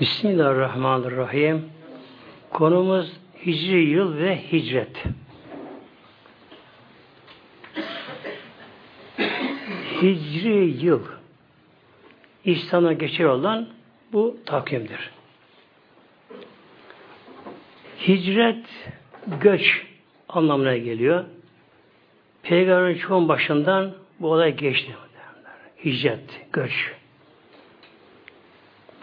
Bismillahirrahmanirrahim. Konumuz Hicri yıl ve hicret. Hicri yıl İslam'a geçer olan bu takvimdir. Hicret göç anlamına geliyor. Peygamberin çoğun başından bu olay geçti. Hicret, göç.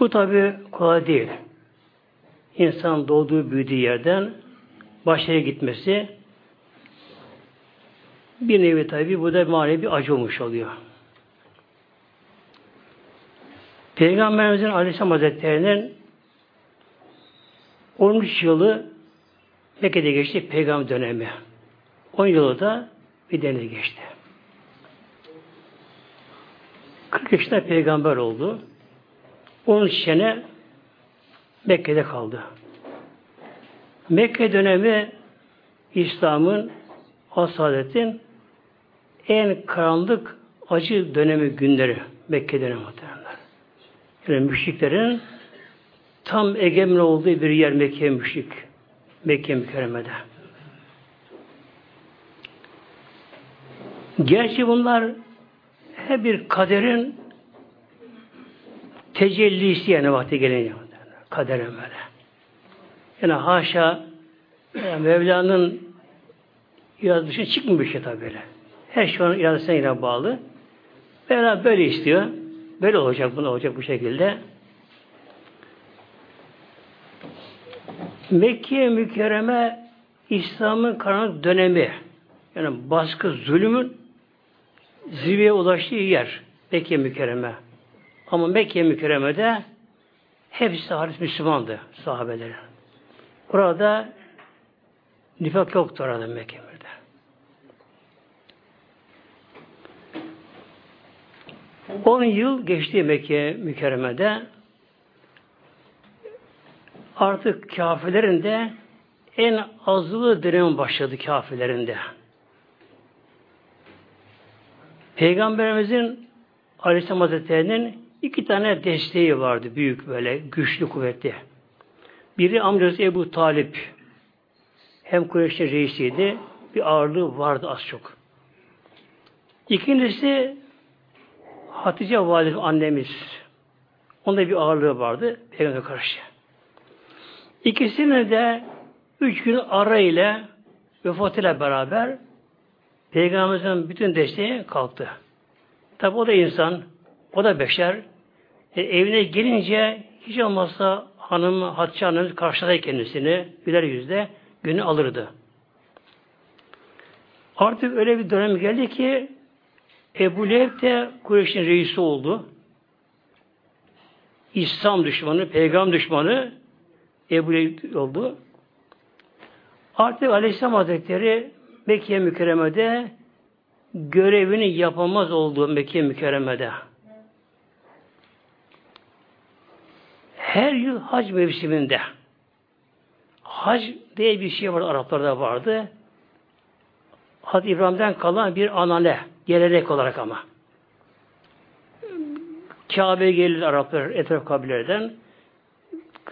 Bu tabi kolay değil. İnsan doğduğu, büyüdüğü yerden başaya gitmesi bir nevi tabi bu da manevi bir acı olmuş oluyor. Peygamberimizin Aleyhisselam Hazretleri'nin 13 yılı Mekke'de geçti peygamber dönemi. 10 yılı da deniz geçti. 40 yaşında peygamber oldu. 13 sene Mekke'de kaldı. Mekke dönemi İslam'ın asadetin en karanlık acı dönemi günleri Mekke dönemi muhtemelenler. Yani müşriklerin tam egemen olduğu bir yer Mekke müşrik. Mekke mükerremede. Gerçi bunlar hep bir kaderin tecellisi yani vakti gelince kaderin böyle. Yani haşa yani Mevla'nın iradesi dışına çıkmıyor bir şey tabi böyle. Her şey onun iradesine yine bağlı. Mevla böyle istiyor. Böyle olacak, bunu olacak bu şekilde. Mekke mükerreme İslam'ın karanlık dönemi yani baskı, zulümün zirveye ulaştığı yer Mekke mükerreme. Ama Mekke mükerremede hepsi haris Müslümandı sahabeleri. Burada nifak yoktu orada Mekke'de. 10 yıl geçti Mekke mükerremede artık kafirlerin de en azılı dönemi başladı kafirlerin de. Peygamberimizin Aleyhisselam Hazretleri'nin iki tane desteği vardı. Büyük böyle, güçlü, kuvvetli. Biri amcası Ebu Talip. Hem Kureyş'in reisiydi. Bir ağırlığı vardı az çok. İkincisi Hatice Valide annemiz. Onda bir ağırlığı vardı. Peygamber karşı. İkisini de üç gün ara ile vefatıyla beraber Peygamberimizin bütün desteği kalktı. Tabi o da insan, o da beşer. E, evine gelince hiç olmazsa hanım Hatice annemiz karşıladı kendisini güler yüzle günü alırdı. Artık öyle bir dönem geldi ki Ebu Leheb de Kureyş'in reisi oldu. İslam düşmanı, peygamber düşmanı Ebu Leheb oldu. Artık Aleyhisselam Hazretleri Mekke mükerremede görevini yapamaz olduğu Mekke mükerremede. Her yıl hac mevsiminde hac diye bir şey var Araplarda vardı. Hazreti İbrahim'den kalan bir anane gelenek olarak ama. Kabe'ye gelir Araplar etraf kabilelerden.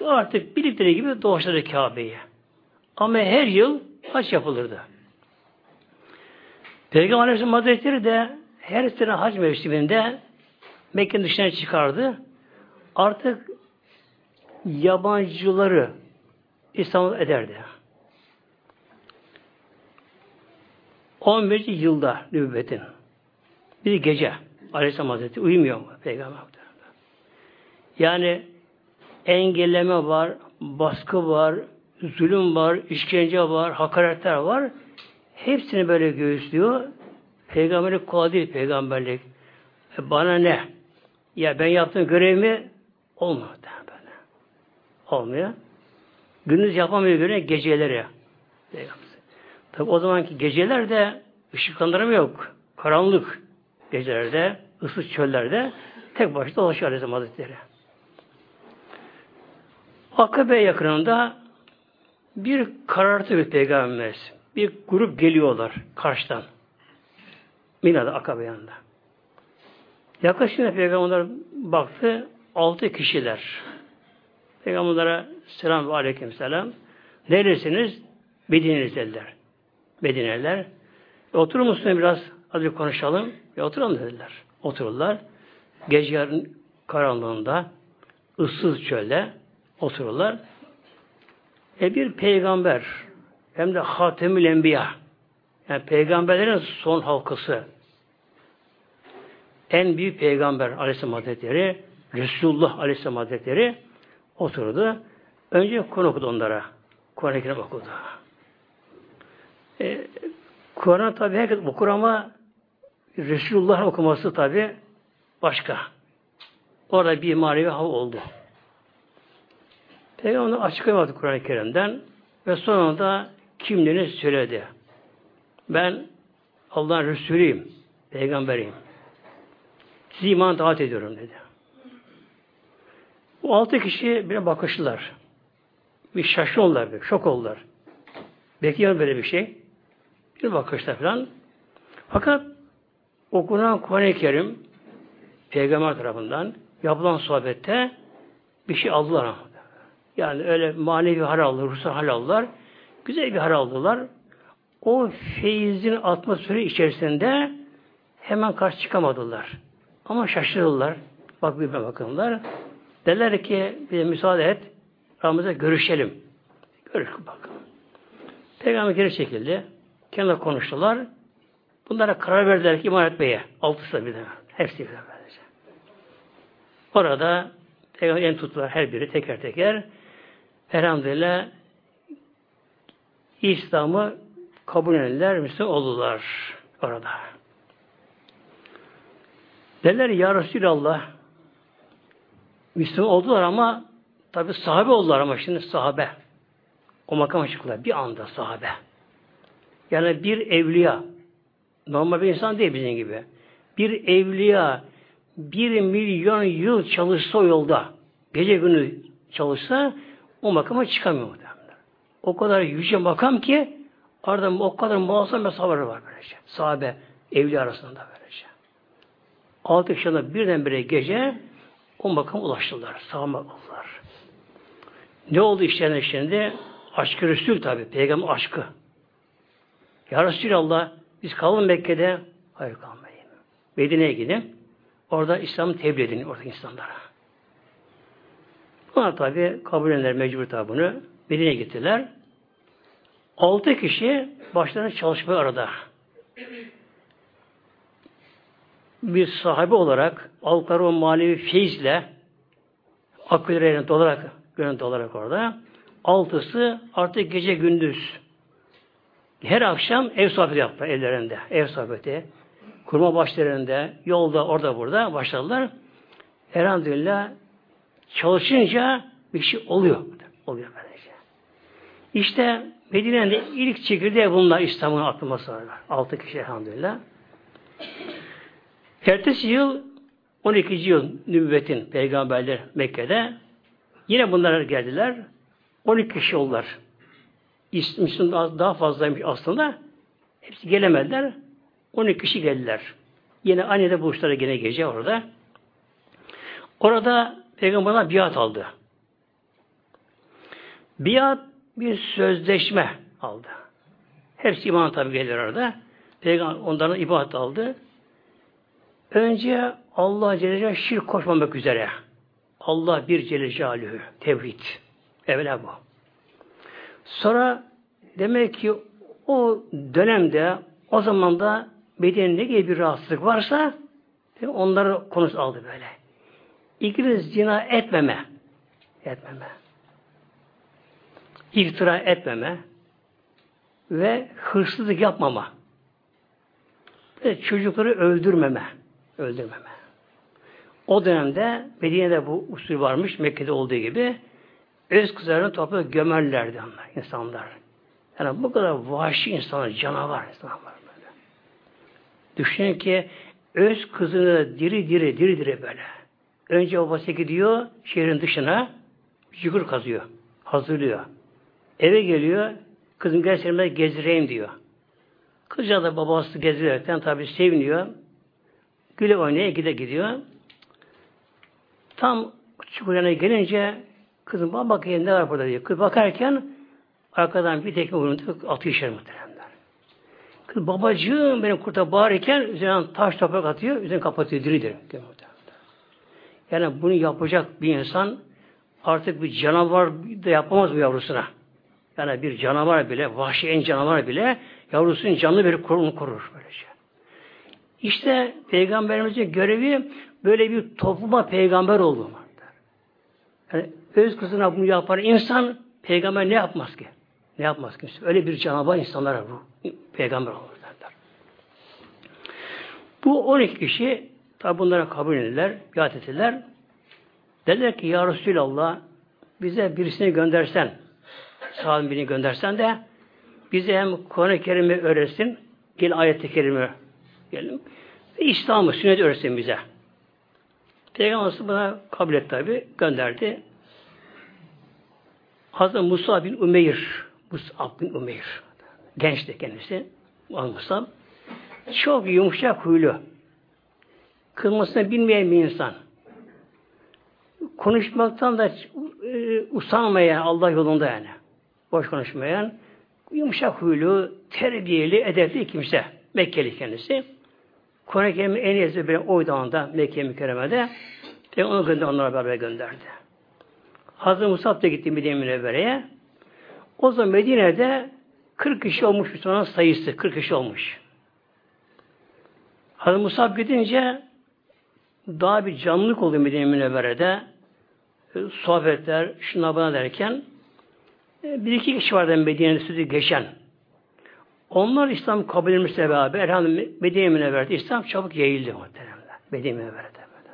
Artık bildikleri gibi doğuşları Kabe'ye. Ama her yıl hac yapılırdı. Peygamber Aleyhisselam Hazretleri de her sene hac mevsiminde Mekke'nin dışına çıkardı. Artık yabancıları İslam ederdi. 11. yılda nübüvvetin bir gece Aleyhisselam Hazretleri uyumuyor mu Peygamber Yani engelleme var, baskı var, zulüm var, işkence var, hakaretler var. Hepsini böyle göğüslüyor. Peygamberlik kolay değil peygamberlik. E bana ne? Ya ben yaptığım görevimi olmuyor. Olmuyor. Gündüz yapamıyor göre geceleri. Tabi o zamanki geceler de ışıklandırma yok. Karanlık gecelerde, ıssız çöllerde tek başına dolaşıyor Aleyhisselam Hazretleri. Akabe yakınında bir karartı bir peygamberimiz. Bir grup geliyorlar karşıdan. Mina'da Akabe yanında. Yaklaşınca peygamber baktı altı kişiler. Peygamberlere selam ve aleyküm selam. Neredesiniz? Medine'liyiz dediler. Medine'liler. E, oturur musun biraz? Hadi konuşalım. E, oturalım dediler. Otururlar. Gece yarın karanlığında ıssız çölde otururlar. E bir peygamber hem de Hatemül Enbiya yani peygamberlerin son halkası en büyük peygamber Aleyhisselam Hazretleri Resulullah Aleyhisselam Hazretleri oturdu. Önce konu okudu onlara. Kur'an-ı Kerim. E, Kur'an tabi herkes okur ama Resulullah okuması tabi başka. Orada bir manevi hava oldu. Peygamber açıklamadı Kur'an-ı Kerim'den ve sonunda kimliğini söyledi. Ben Allah'ın Resulüyüm, peygamberiyim. Sizi iman davet ediyorum dedi. Bu altı kişi bir bakıştılar. Bir şaşırdılar, bir şok oldular. Bekliyor böyle bir şey. Bir bakışta falan. Fakat okunan Kur'an-ı Kerim Peygamber tarafından yapılan sohbette bir şey aldılar. Yani öyle manevi hal aldılar, ruhsal hal aldılar. Güzel bir hal aldılar. O feyizin atmosferi içerisinde hemen karşı çıkamadılar. Ama şaşırdılar. Bak bir bakınlar. Derler ki bir müsaade et. Aramızda görüşelim. Görüş bakalım. Peygamber geri çekildi. Kendileri konuştular. Bunlara karar verdiler ki iman etmeye. Altısı bir de. Hepsi bir de. Orada Peygamber en tuttular her biri teker teker. Elhamdülillah İslam'ı kabul edenler Müslüman oldular orada. Derler ya Resulallah Müslüman oldular ama tabi sahabe oldular ama şimdi sahabe. O makama çıktılar. Bir anda sahabe. Yani bir evliya. Normal bir insan değil bizim gibi. Bir evliya bir milyon yıl çalışsa o yolda gece günü çalışsa o makama çıkamıyor. O kadar yüce makam ki arada o kadar muazzam mesafeleri var böylece. Sahabe, evli arasında böylece. Altı kişiden birdenbire gece o makama ulaştılar. Sağma oldular. Ne oldu işlerine işlerinde? Aşkı Resul tabi. Peygamber aşkı. Ya Resulallah biz kalalım Mekke'de. Hayır kalmayın. Medine'ye gidin. Orada İslam'ı tebliğ edin orada insanlara. Bunlar tabi kabul edenler mecbur tabi bunu. Medine'ye gittiler. Altı kişi başlarına çalışmaya arada. Bir sahibi olarak aldıkları o manevi feyizle aküllerine dolarak görüntü olarak orada altısı artık gece gündüz her akşam ev sohbeti yaptılar evlerinde. Ev sohbeti. Kurma başlarında, yolda, orada, burada başladılar. Elhamdülillah çalışınca bir şey oluyor. Oluyor böylece. İşte Medine'de ilk çekirdeği bunlar İslam'ın atılması var. Altı kişi elhamdülillah. Ertesi yıl 12. yıl nübüvvetin peygamberler Mekke'de yine bunlar geldiler. 12 kişi oldular. Müslüman daha fazlaymış aslında. Hepsi gelemediler. 12 kişi geldiler. Yine annede buluştular gene gece orada. Orada Peygamberler biat aldı. Biat bir sözleşme aldı. Hepsi iman tabi gelir orada. Peygamber onların ibadet aldı. Önce Allah Celle Celaluhu şirk koşmamak üzere. Allah bir Celle Celaluhu. Tevhid. Evvela bu. Sonra demek ki o dönemde o zaman da bedeninde gibi bir rahatsızlık varsa onları konusu aldı böyle. İkiniz zina etmeme. Etmeme. İftira etmeme. Ve hırsızlık yapmama. Ve çocukları öldürmeme. Öldürmeme. O dönemde Medine'de bu usul varmış. Mekke'de olduğu gibi öz kızlarını toplayıp gömerlerdi onlar, insanlar. Yani bu kadar vahşi insanlar, canavar insanlar böyle. Düşünün ki öz kızını diri diri diri diri böyle. Önce babası gidiyor şehrin dışına çukur kazıyor. Hazırlıyor. Eve geliyor. Kızım gel seni gezdireyim diyor. Kızca da babası gezdirerekten tabi seviniyor. Güle oynaya gide gidiyor. Tam çukur yanına gelince Kızım bana bakayım ne var burada diyor. Kız bakarken arkadan bir tekme vurunca atıyor içeri muhteremler. Kız babacığım benim kurta bağırırken üzerine taş toprak atıyor, üzerine kapatıyor diri diri. Yani bunu yapacak bir insan artık bir canavar da yapamaz bu yavrusuna. Yani bir canavar bile, vahşi en canavar bile yavrusunun canlı bir korunu korur böylece. İşte Peygamberimizin görevi böyle bir topluma peygamber oldu. Yani öz kızına bunu yapan insan peygamber ne yapmaz ki? Ne yapmaz ki? Öyle bir canavar insanlara bu peygamber olur derler. Bu 12 kişi tabi bunlara kabul edildiler, biat ettiler. Dediler ki Ya Resulallah bize birisini göndersen sahabin birini göndersen de bize hem Kur'an-ı Kerim'i öğretsin, gel ayet-i kerime Ve İslam'ı, sünnet öğretsin bize. Peygamber buna kabul etti tabi, gönderdi. Hazreti Musa bin Umeyr, Musa bin Umeyr, gençti kendisi, Musa. Çok yumuşak huylu, kılmasını bilmeyen bir insan. Konuşmaktan da e, usanmayan Allah yolunda yani. Boş konuşmayan, yumuşak huylu, terbiyeli, edepli kimse. Mekkeli kendisi. Kur'an-ı Kerim'in en iyisi bir oydu anda Mekke mükerremede. Ve onu gönder, onlara beraber gönderdi. Hazreti Musab da gitti Medine Münevvere'ye. O zaman Medine'de 40 kişi olmuş Müslümanın sayısı. 40 kişi olmuş. Hazreti Musab gidince daha bir canlılık oldu Medine Münevvere'de. Sohbetler, şuna bana derken e, bir iki kişi vardı Medine'de sözü geçen. Onlar İslam kabul edilmişle beraber elhamdülillah Medine Münevvere'de İslam çabuk yayıldı muhtemelen. Medine Münevvere'de böyle.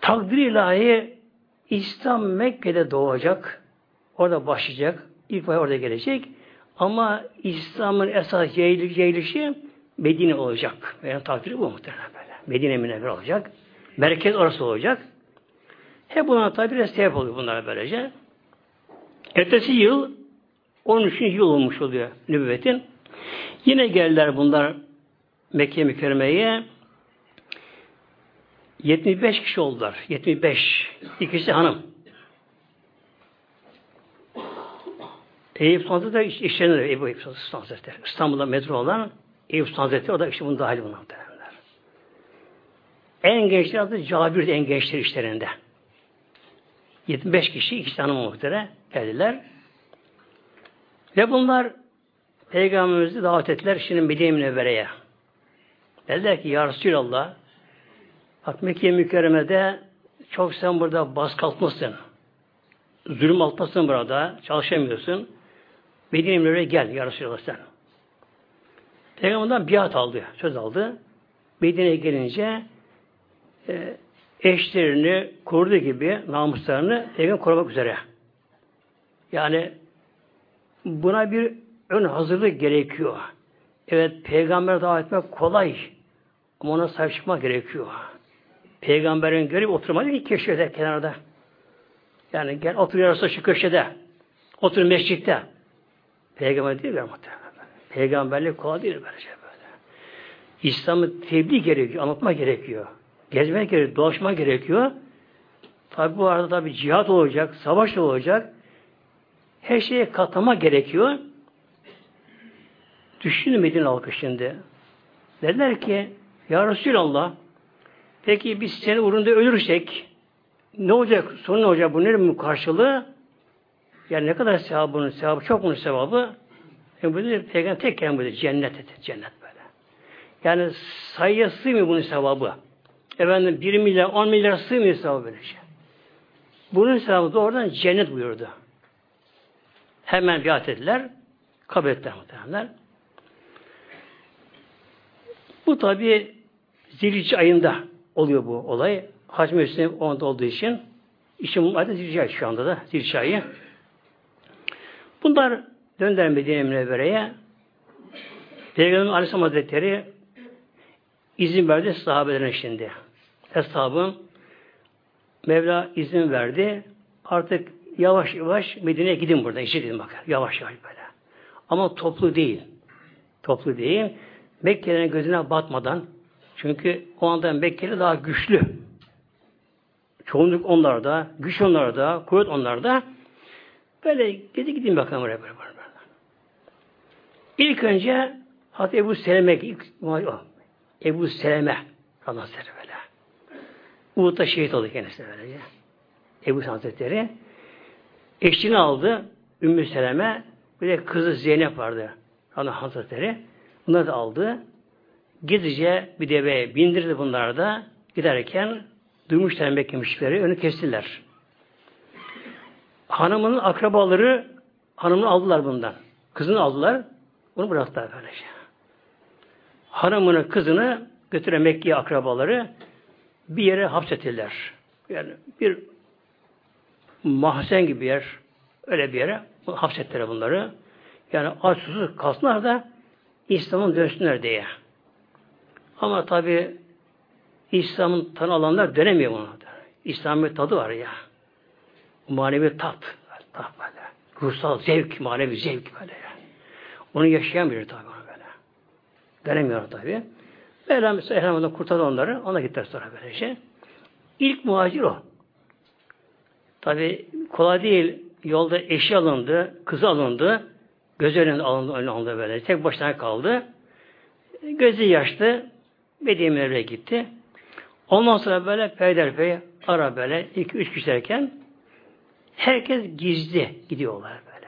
Takdir ilahi İslam Mekke'de doğacak. Orada başlayacak. İlk vay orada gelecek. Ama İslam'ın esas yayılışı Medine olacak. Yani takdiri bu muhtemelen böyle. Medine Münevver olacak. Merkez orası olacak. Hep buna tabi sebep oluyor bunlara böylece. Ertesi yıl 13. yıl olmuş oluyor nübüvvetin. Yine geldiler bunlar Mekke mükerremeye. 75 kişi oldular. 75. İkisi hanım. Eyüp Sultan Hazretleri işlerinde Eyüp Sultan. İstanbul'da metro olan Eyüp Sultan Hazretleri o da işte bunun dahil bunlar. En gençler adı Cabir en gençler işlerinde. 75 kişi, iki tane muhtere geldiler. Ve bunlar Peygamberimizi davet ettiler şimdi Medine Münevvere'ye. Dediler ki Ya Resulallah bak Mekke mükerremede çok sen burada baskı altmasın. Zulüm altmasın burada. Çalışamıyorsun. Medine Münevvere'ye gel Ya Resulallah sen. Peygamberden biat aldı. Söz aldı. Medine'ye gelince e, eşlerini koruduğu gibi namuslarını evin korumak üzere. Yani buna bir ön hazırlık gerekiyor. Evet peygamber davet etmek kolay. Ama ona sahip çıkmak gerekiyor. Peygamberin görüp oturmadı ki köşede kenarda. Yani gel otur yarısı şu köşede. Otur mescitte. Peygamber değil mi muhtemelen? Peygamberlik kolay değil böylece böyle. İslam'ı tebliğ gerekiyor, anlatma gerekiyor. Gezmek gerekiyor, dolaşmak gerekiyor. Tabi bu arada tabi cihat olacak, savaş olacak. Her şeye katama gerekiyor. Düşünün Medine halkı şimdi. Dediler ki, Ya Resulallah, peki biz senin uğrunda ölürsek, ne olacak, sonu ne olacak, bu bu karşılığı? Yani ne kadar sevabı bunun sevabı, çok bunun sevabı. E bu peygamber tek kelime cennet dedi, cennet böyle. Yani sayıya sığmıyor bunun sevabı. Efendim 1 milyar, 10 milyar sığmıyor sevabı böyle şey. Bunun sevabı da oradan cennet buyurdu. Hemen biat ettiler. Kabul ettiler muhtemelenler. Bu tabi Zilhicce ayında oluyor bu olay. Hac mevsimi onda olduğu için işin adı Zilhicce ayı şu anda da Zilhicce ayı. Bunlar döndüler Medine Münevvere'ye. Peygamber Aleyhisselam Hazretleri izin verdi sahabelerine şimdi. Hesabım Mevla izin verdi. Artık yavaş yavaş Medine'ye gidin burada. İşe gidin bakın. Yavaş yavaş böyle. Ama toplu değil. Toplu değil. Mekke'nin gözüne batmadan çünkü o anda Mekkeli daha güçlü. Çoğunluk onlarda, güç onlarda, kuvvet onlarda. Böyle gidi gidin bakalım oraya böyle. böyle. İlk önce Hazreti Ebu Seleme ilk, Ebu Seleme Hazretleri böyle. Uhud'da şehit oldu kendisi böylece. Ebu Hazretleri eşini aldı Ümmü Seleme bir de kızı Zeynep vardı. Ana Hazretleri. Bunları da aldı. Gizlice bir deveye bindirdi bunlar da giderken duymuşlar Mekke müşrikleri önü kestiler. Hanımının akrabaları hanımını aldılar bundan. Kızını aldılar. Bunu bıraktılar böylece. Hanımını, kızını götüren Mekke'ye akrabaları bir yere hapsettiler. Yani bir mahzen gibi bir yer, öyle bir yere hapsettiler bunları. Yani aç susuz kalsınlar da İslam'ın dönsünler diye. Ama tabi İslam'ın tanı alanlar dönemiyor buna. İslam'ın tadı var ya. Manevi tat. Tat böyle. Ruhsal zevk, manevi zevk böyle ya. Onu yaşayan biri tabi böyle. Dönemiyor tabi. Mevlam Elhamdülillah kurtardı onları. Ona gittiler sonra böyle şey. İlk muhacir o. Tabi kolay değil. Yolda eşi alındı, kızı alındı. Göz önünde alındı, alındı böyle. Tek başına kaldı. Gözü yaşlı. Medine'ye gitti. Ondan sonra böyle peyderpey ara böyle iki üç kişi derken herkes gizli gidiyorlar böyle.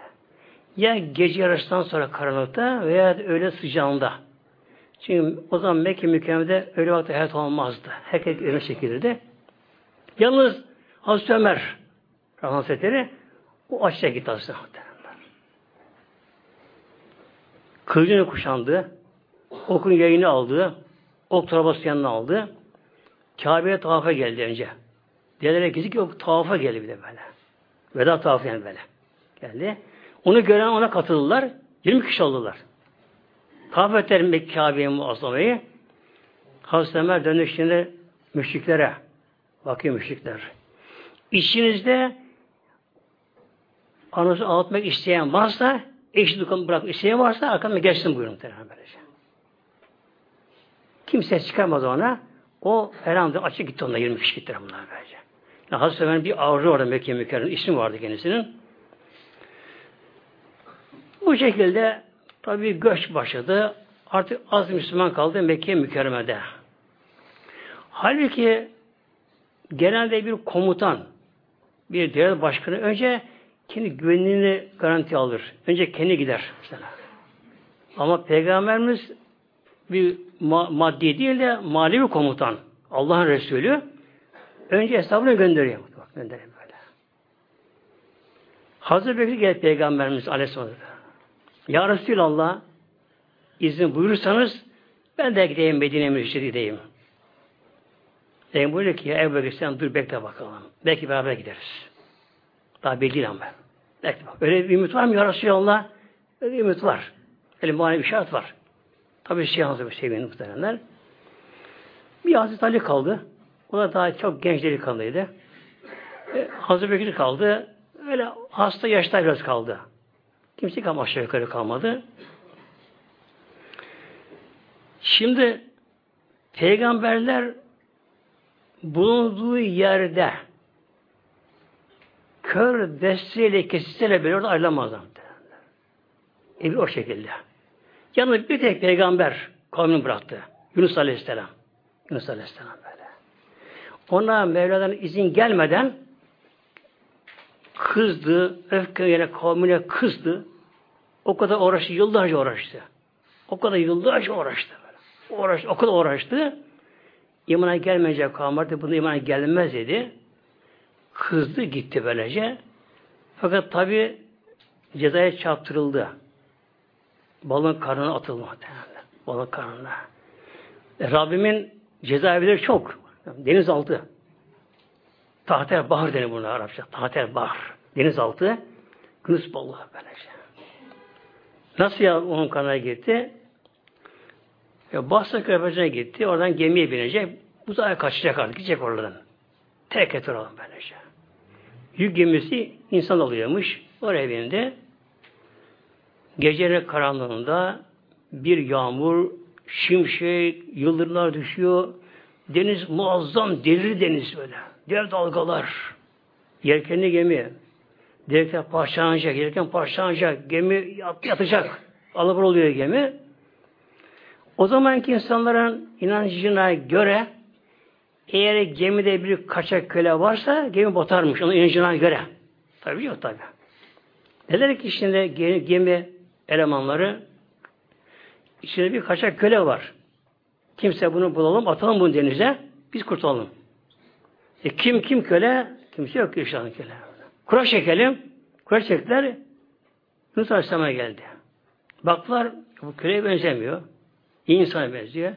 Ya gece yarıştan sonra karanlıkta veya öyle sıcağında. Çünkü o zaman Mekke mükemmelde öyle vakti hayat olmazdı. Herkes öyle çekilirdi. Yalnız Hazreti Ömer Hazretleri o açığa gitti Hazreti Kılıcını kuşandı. Okun yayını aldı. Ok torbası yanına aldı. Kabe'ye tavafa geldi önce. Diğerlere gizli ki o tavafa geldi bir de böyle. Veda tavafı yani böyle. Geldi. Onu gören ona katıldılar. 20 kişi oldular. Tavaf ettiler Mekke Kabe'ye muazzamayı. Hazreti Ömer dönüşünde müşriklere bakıyor müşrikler. İçinizde anası ağlatmak isteyen varsa eşi dukan bırak isteyen varsa arkamda geçsin buyurun. Böylece. Kimse çıkarmadı ona. O herhalde açık gitti onunla 20 kişi gittiler bunlar böylece. Yani Hazreti Ömer'in bir avcı orada Mekke mükerremin ismi vardı kendisinin. Bu şekilde tabi göç başladı. Artık az Müslüman kaldı Mekke mükerremede. Halbuki genelde bir komutan, bir devlet başkanı önce kendi güvenliğini garanti alır. Önce kendi gider. Mesela. Ama Peygamberimiz bir ma maddi değil de manevi komutan. Allah'ın Resulü önce hesabını gönderiyor. Bak, gönderiyor böyle. Hazreti Bekir geldi Peygamberimiz Aleyhisselam. Ya Resulallah izin buyurursanız ben de gideyim Medine Mürşid gideyim. Peygamber buyuruyor ki ya Ebu Bekir sen dur bekle bakalım. Belki beraber gideriz. Daha belli değil ama. Bekle bak. Öyle bir ümit var mı ya Resulallah? Öyle bir ümit var. Öyle bir manevi şart var. Tabi şey hazır bir şey muhtemelenler. Bir Hazreti Ali kaldı. O da daha çok genç delikanlıydı. E, Hazreti Bekir kaldı. Öyle hasta yaşta biraz kaldı. Kimse kalmadı aşağı yukarı kalmadı. Şimdi peygamberler bulunduğu yerde kör desteğiyle kesilseler bile orada ayrılamazlar. Evi o şekilde. Yalnız bir tek peygamber kavmini bıraktı. Yunus Aleyhisselam. Yunus Aleyhisselam böyle. Ona Mevla'dan izin gelmeden kızdı, öfkeyle kavmine kızdı. O kadar uğraştı, yıllarca uğraştı. O kadar yıllarca uğraştı. Böyle. O kadar uğraştı. İmana gelmeyecek kavim artık bunu imana gelmez dedi. Kızdı gitti böylece. Fakat tabi cezaya çarptırıldı. Balın karnına atıldı Balın karnına. E, Rabbimin cezaevleri çok. Denizaltı. Tahter bahar denir buna Arapça. Tahter bahar. Denizaltı. Kınıs balığı böylece. Nasıl ya onun kanına gitti? Ya Basra Körfezi'ne gitti. Oradan gemiye binecek. Bu Uzaya kaçacak artık. Gidecek oradan. Terk et oradan böylece. Yük gemisi insan alıyormuş. Oraya bindi. Gecenin karanlığında bir yağmur, şimşek, yıldırımlar düşüyor. Deniz muazzam delir deniz böyle. Dev dalgalar, yelkenli gemi, direkten parçalanacak, yelken parçalanacak, gemi yat, yatacak, alabur oluyor gemi. O zamanki insanların inancına göre eğer gemide bir kaçak köle varsa gemi batarmış onun inancına göre. Tabii yok tabii. Neler ki şimdi gemi elemanları içinde bir kaçak köle var. Kimse bunu bulalım, atalım bunu denize, biz kurtulalım. E kim kim köle? Kimse yok ki an köle. Kura çekelim. Kura çektiler. Yunus Aleyhisselam'a geldi. Baktılar, bu köleye benzemiyor. İyi insana benziyor.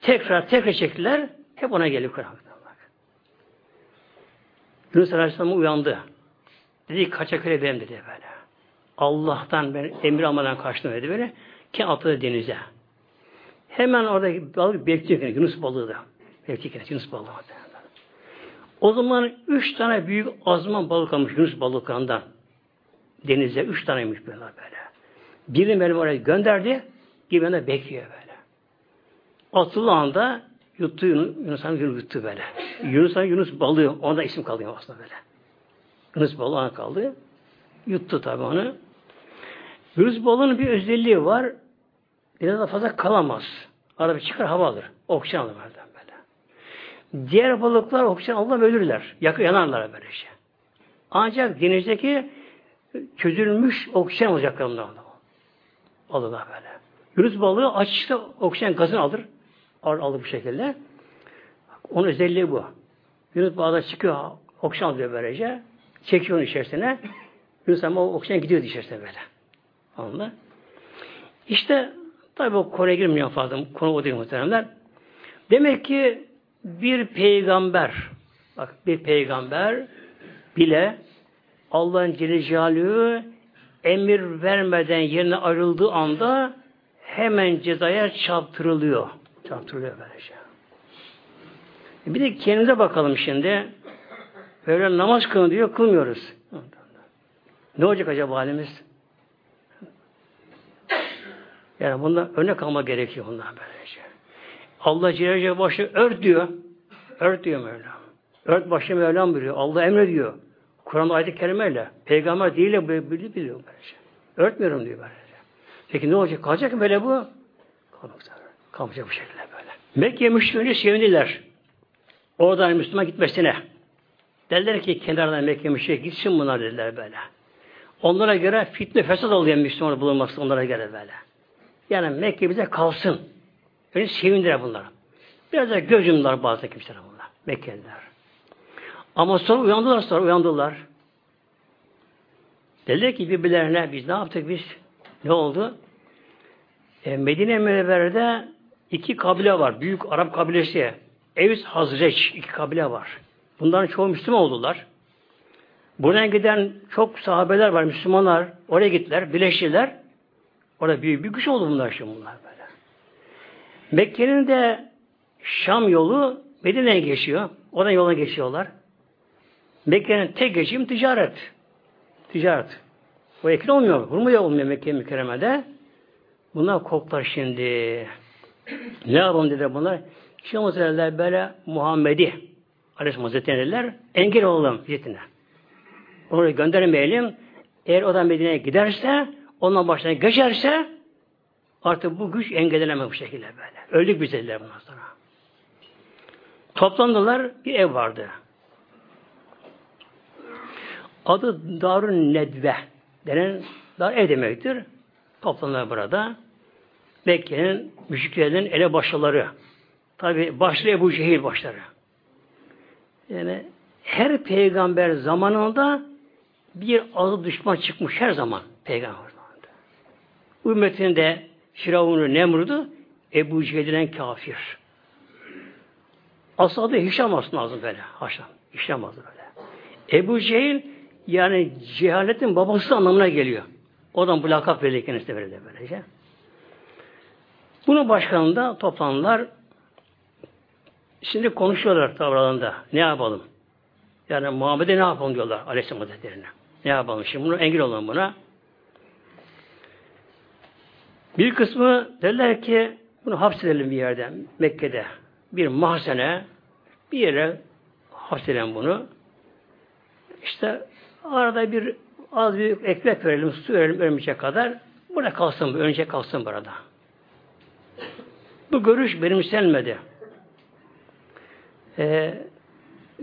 Tekrar tekrar çektiler. Hep ona geliyor Kur'an. Yunus Aleyhisselam uyandı. Dedi kaçak köle benim dedi böyle. Allah'tan ben emir almadan kaçtım dedi böyle. Ki atladı denize. Hemen orada balık bekliyor ki Yunus balığı da. Bekliyor ki Yunus balığı da. O zaman üç tane büyük azman balık almış Yunus balıklarından. Denize üç taneymiş böyle böyle. Birini benim oraya gönderdi. Gibi bekliyor böyle. Atıldığı anda yuttu Yunus, Yunus yuttu böyle. Yunus Yunus balığı. Onda isim kalıyor aslında böyle. Yunus balığı kaldı. Yuttu tabi onu. Yunus balığının bir özelliği var. Biraz da fazla kalamaz. Arada bir çıkar hava alır. Oksijen alır böyle. Diğer balıklar oksijen alır ölürler. Yakı yanarlar böyle şey. Ancak denizdeki çözülmüş oksijen olacaklar bunlar. Alırlar böyle. Yunus balığı açışta oksijen gazını alır. Alır, bu şekilde. Onun özelliği bu. Yunus balığı çıkıyor, oksijen alıyor böylece. Çekiyor onun içerisine. Yunus ama oksijen gidiyor içerisine böyle. Anladın İşte tabi o konuya girmiyor fazla. Konu o değil muhteremler. Demek ki bir peygamber bak bir peygamber bile Allah'ın Celle emir vermeden yerine ayrıldığı anda hemen cezaya çarptırılıyor. Çarptırılıyor böylece. Bir de kendimize bakalım şimdi. Böyle namaz kılın diyor, kılmıyoruz. Ne olacak acaba halimiz? Yani bundan örnek alma gerekiyor bundan böylece. Allah Celle başı ört diyor. Ört diyor Mevla. Ört başı Mevlam buyuruyor. Allah emrediyor. Kur'an ayet-i kerimeyle. Peygamber değil de biliyor, biliyor böylece. Örtmüyorum diyor böylece. Peki ne olacak? Kalacak mı böyle bu? Kalmayacak. Kalmayacak bu şekilde böyle. Mekke müşrikleri sevindiler. Oradan Müslüman gitmesine. Dediler ki kenardan Mekke müşrik gitsin bunlar dediler böyle. Onlara göre fitne fesat oluyor Müslüman bulunması onlara göre böyle. Yani Mekke bize kalsın. Öyle sevindiler bunlar. Biraz da göz yumdular bazı kimseler bunlar. Mekkeliler. Ama sonra uyandılar sonra uyandılar. Dediler ki birbirlerine biz ne yaptık biz? Ne oldu? E, Medine Münevvere'de iki kabile var. Büyük Arap kabilesi. Evs Hazreç iki kabile var. Bunların çoğu Müslüman oldular. Buradan giden çok sahabeler var, Müslümanlar. Oraya gittiler, birleştiler. Orada büyük bir güç oldu bunlar şimdi bunlar böyle. Mekke'nin de Şam yolu Medine'ye geçiyor. Oradan yola geçiyorlar. Mekke'nin tek geçim ticaret. Ticaret. O ekil olmuyor. Hurma olmuyor Mekke mükerremede. Bunlar koklar şimdi. ne yapalım dediler bunlar. Şimdi Hazretleri böyle Muhammed'i Aleyhisselam Hazretleri'ler engel olalım hicretine. Onu göndermeyelim. Eğer o da Medine'ye giderse, ondan başına geçerse artık bu güç engellenemez bu şekilde böyle. Öldük biz dediler bundan sonra. Toplandılar, bir ev vardı. Adı Darun Nedve denen dar ev demektir. Toplandılar burada. Mekke'nin müşriklerinin ele başları. Tabi başlı Ebu Cehil başları. Yani her peygamber zamanında bir azı düşman çıkmış her zaman peygamber zamanında. Ümmetinde Firavun'u Nemrud'u Ebu Cehil'den kafir. Aslında Hişam aslında lazım böyle. Haşam. Hişam adı böyle. Ebu Cehil yani cehaletin babası anlamına geliyor. Oradan bu lakap verildi kendisine verildi böylece. Bunun başkanında toplananlar şimdi konuşuyorlar tavralarında. Ne yapalım? Yani Muhammed'e ne yapalım diyorlar Aleyhisselam Hazretleri'ne. Ne yapalım? Şimdi bunu engel olalım buna. Bir kısmı derler ki bunu hapsedelim bir yerde Mekke'de. Bir mahzene bir yere hapseden bunu. İşte arada bir az bir ekmek verelim, su verelim ölmeyecek kadar. Burada kalsın, önce kalsın burada. Bu görüş benimsenmedi. Ee,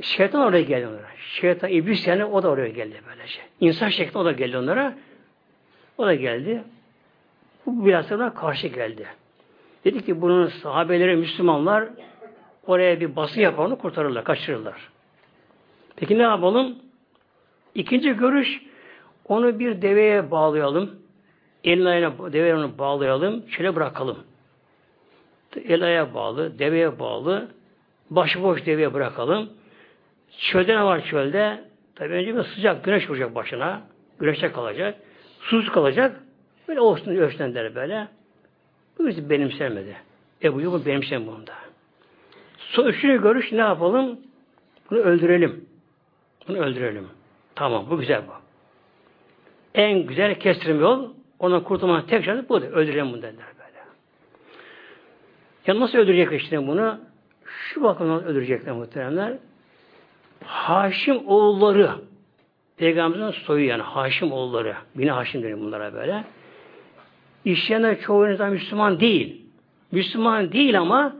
şeytan oraya geldi onlara. Şeytan, iblis yani o da oraya geldi böylece. İnsan şeklinde o da geldi onlara. O da geldi. Bu sonra karşı geldi. Dedi ki bunun sahabeleri, Müslümanlar oraya bir basın yapar onu kurtarırlar, kaçırırlar. Peki ne yapalım? İkinci görüş onu bir deveye bağlayalım. Elin ayağına deveye onu bağlayalım. Şöyle bırakalım. El ayağa bağlı, deveye bağlı. Başıboş deveye bırakalım. Çölde ne var çölde? Tabii önce bir sıcak güneş vuracak başına. Güneşte kalacak. Susuz kalacak. Böyle olsun ölçten böyle. Bu bizi benimsemedi. Ebu Yubun benimsemedi bunda. Son üçüncü görüş ne yapalım? Bunu öldürelim. Bunu öldürelim. Tamam bu güzel bu. En güzel kestirim yol ondan kurtulmanın tek şansı budur. Öldürelim bunu dediler böyle. Ya nasıl öldürecekler işte bunu? Şu bakımdan öldürecekler muhteremler. Haşim oğulları Peygamberimizin soyu yani Haşim oğulları. Bine Haşim deniyor bunlara böyle. İşleyenler çoğu insan Müslüman değil. Müslüman değil ama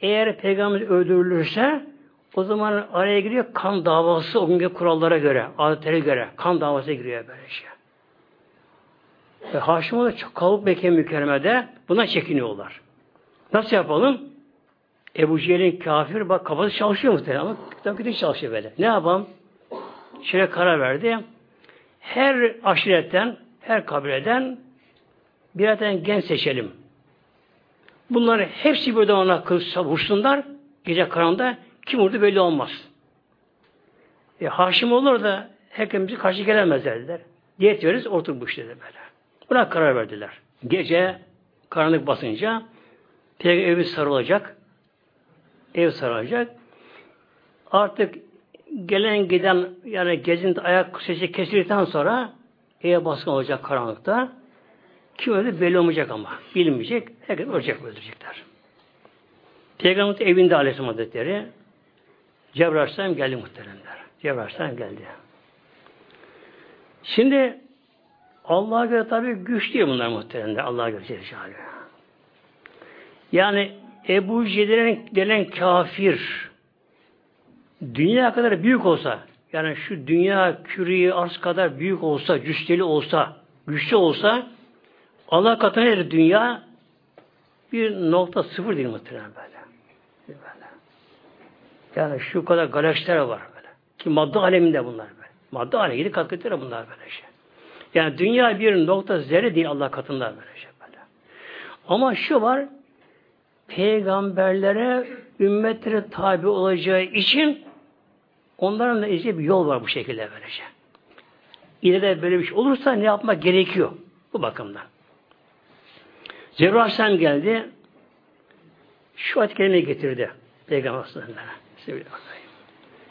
eğer Peygamber öldürülürse o zaman araya giriyor kan davası o günkü kurallara göre, adetlere göre kan davası giriyor böyle şey. Ve Haşimoğlu çok kalıp Mekke mükerremede buna çekiniyorlar. Nasıl yapalım? Ebu Cehil'in kafir bak kafası çalışıyor muhtemelen ama tabii kötü çalışıyor böyle. Ne yapalım? Şöyle karar verdi. Her aşiretten, her kabileden bir tane genç seçelim. Bunları hepsi burada ona kılıç vursunlar. Gece karanlıkta kim vurdu belli olmaz. E, Haşim olur da herkes karşı gelemez dediler. Diyet veririz otur bu işte böyle. Buna karar verdiler. Gece karanlık basınca evi sarılacak. Ev sarılacak. Artık gelen giden yani gezinti ayak sesi kesildikten sonra eve baskın olacak karanlıkta. Kim öldü belli olmayacak ama. Bilmeyecek. Herkes ölecek öldürecekler. Peygamber evinde Aleyhisselam Hazretleri Cebrail geldi muhteremler. Cebrail geldi. Şimdi Allah'a göre tabi güç değil bunlar muhteremler. Allah'a göre Celle Yani Ebu Cehil'in denen kafir dünya kadar büyük olsa yani şu dünya küreyi arz kadar büyük olsa, cüsseli olsa, güçlü olsa Allah katına erir dünya bir nokta sıfır değil muhtemelen böyle. böyle. Yani şu kadar galaksiler var böyle. Ki madde aleminde bunlar böyle. Madde aleminde katkıları bunlar böyle şey. Yani dünya bir nokta zerre değil Allah katında böyle şey böyle. Ama şu var peygamberlere ümmetlere tabi olacağı için onların da izleyip bir yol var bu şekilde böylece. İleride böyle bir şey olursa ne yapmak gerekiyor bu bakımdan. Cebrail geldi. Şu ayet kelimeyi getirdi. Peygamber Aleyhisselam'a.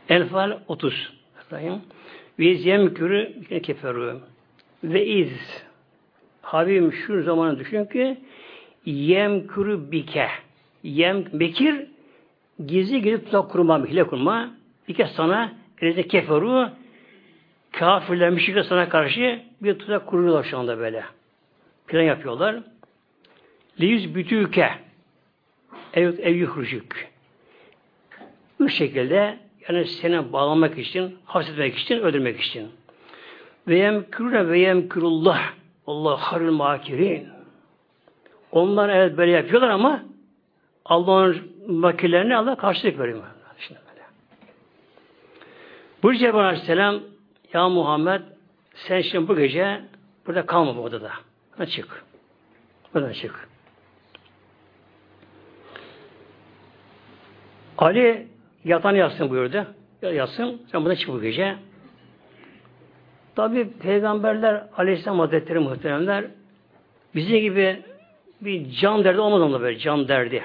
Enfal 30. Ve yemkürü keferu ve iz Habibim şu zamanı düşün ki yemkürü bike yem bekir gizli gidip tuzak kurma, hile kurma. Bir kez sana elinde keferu kafirler, müşrikler sana karşı bir tuzak kuruyorlar şu anda böyle. Plan yapıyorlar. Liyiz bütüke ev, ev yuhrucuk. Bu şekilde yani seni bağlamak için, hasretmek için, öldürmek için. Ve yemkürüne ve yemkürullah. Allah haril makirin. Onlar evet böyle yapıyorlar ama Allah'ın makirlerine Allah karşılık veriyor. Şimdi böyle. Bu Cebrail Aleyhisselam Ya Muhammed sen şimdi bu gece burada kalma bu odada. Çık. Buradan çık. Ali yatan yatsın buyurdu. Yatsın. Sen burada çık bu gece. Tabi peygamberler aleyhisselam hazretleri muhteremler bize gibi bir can derdi olmadı mı böyle can derdi.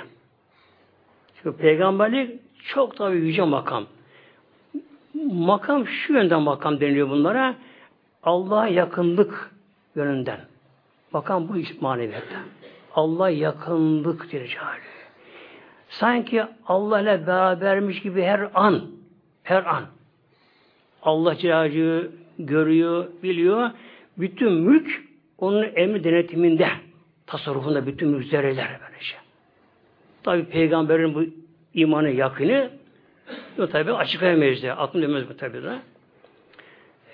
Çünkü peygamberlik çok tabi yüce makam. Makam şu yönden makam deniliyor bunlara. Allah'a yakınlık yönünden. Makam bu maneviyette. Allah yakınlık cari. Sanki Allah ile berabermiş gibi her an Her an. Allah Celaluhu görüyor, biliyor. Bütün mülk onun emri denetiminde. Tasarrufunda bütün mülk zerreler böylece. Tabi peygamberin bu imanı yakını bu tabi açıklayamayız diye. Aklım demez bu tabi de.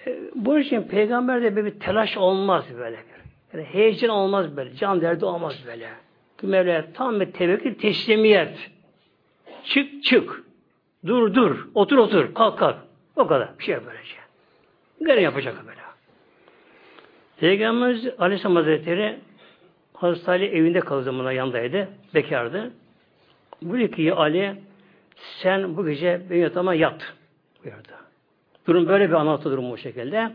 E, bunun için peygamberde böyle bir telaş olmaz böyle. Yani heyecan olmaz böyle. Can derdi olmaz böyle. Mevla'ya tam bir tevekkül teslimiyet. Çık çık. Dur dur. Otur otur. Kalk kalk. O kadar. Bir şey böylece. Gene yapacak böyle. Peygamberimiz Aleyhisselam Hazretleri Hazreti Ali evinde kaldığı zamanlar yanındaydı. Bekardı. Bu ki Ali sen bu gece benim yatağıma yat buyurdu. Durum böyle bir anlatı durum bu şekilde.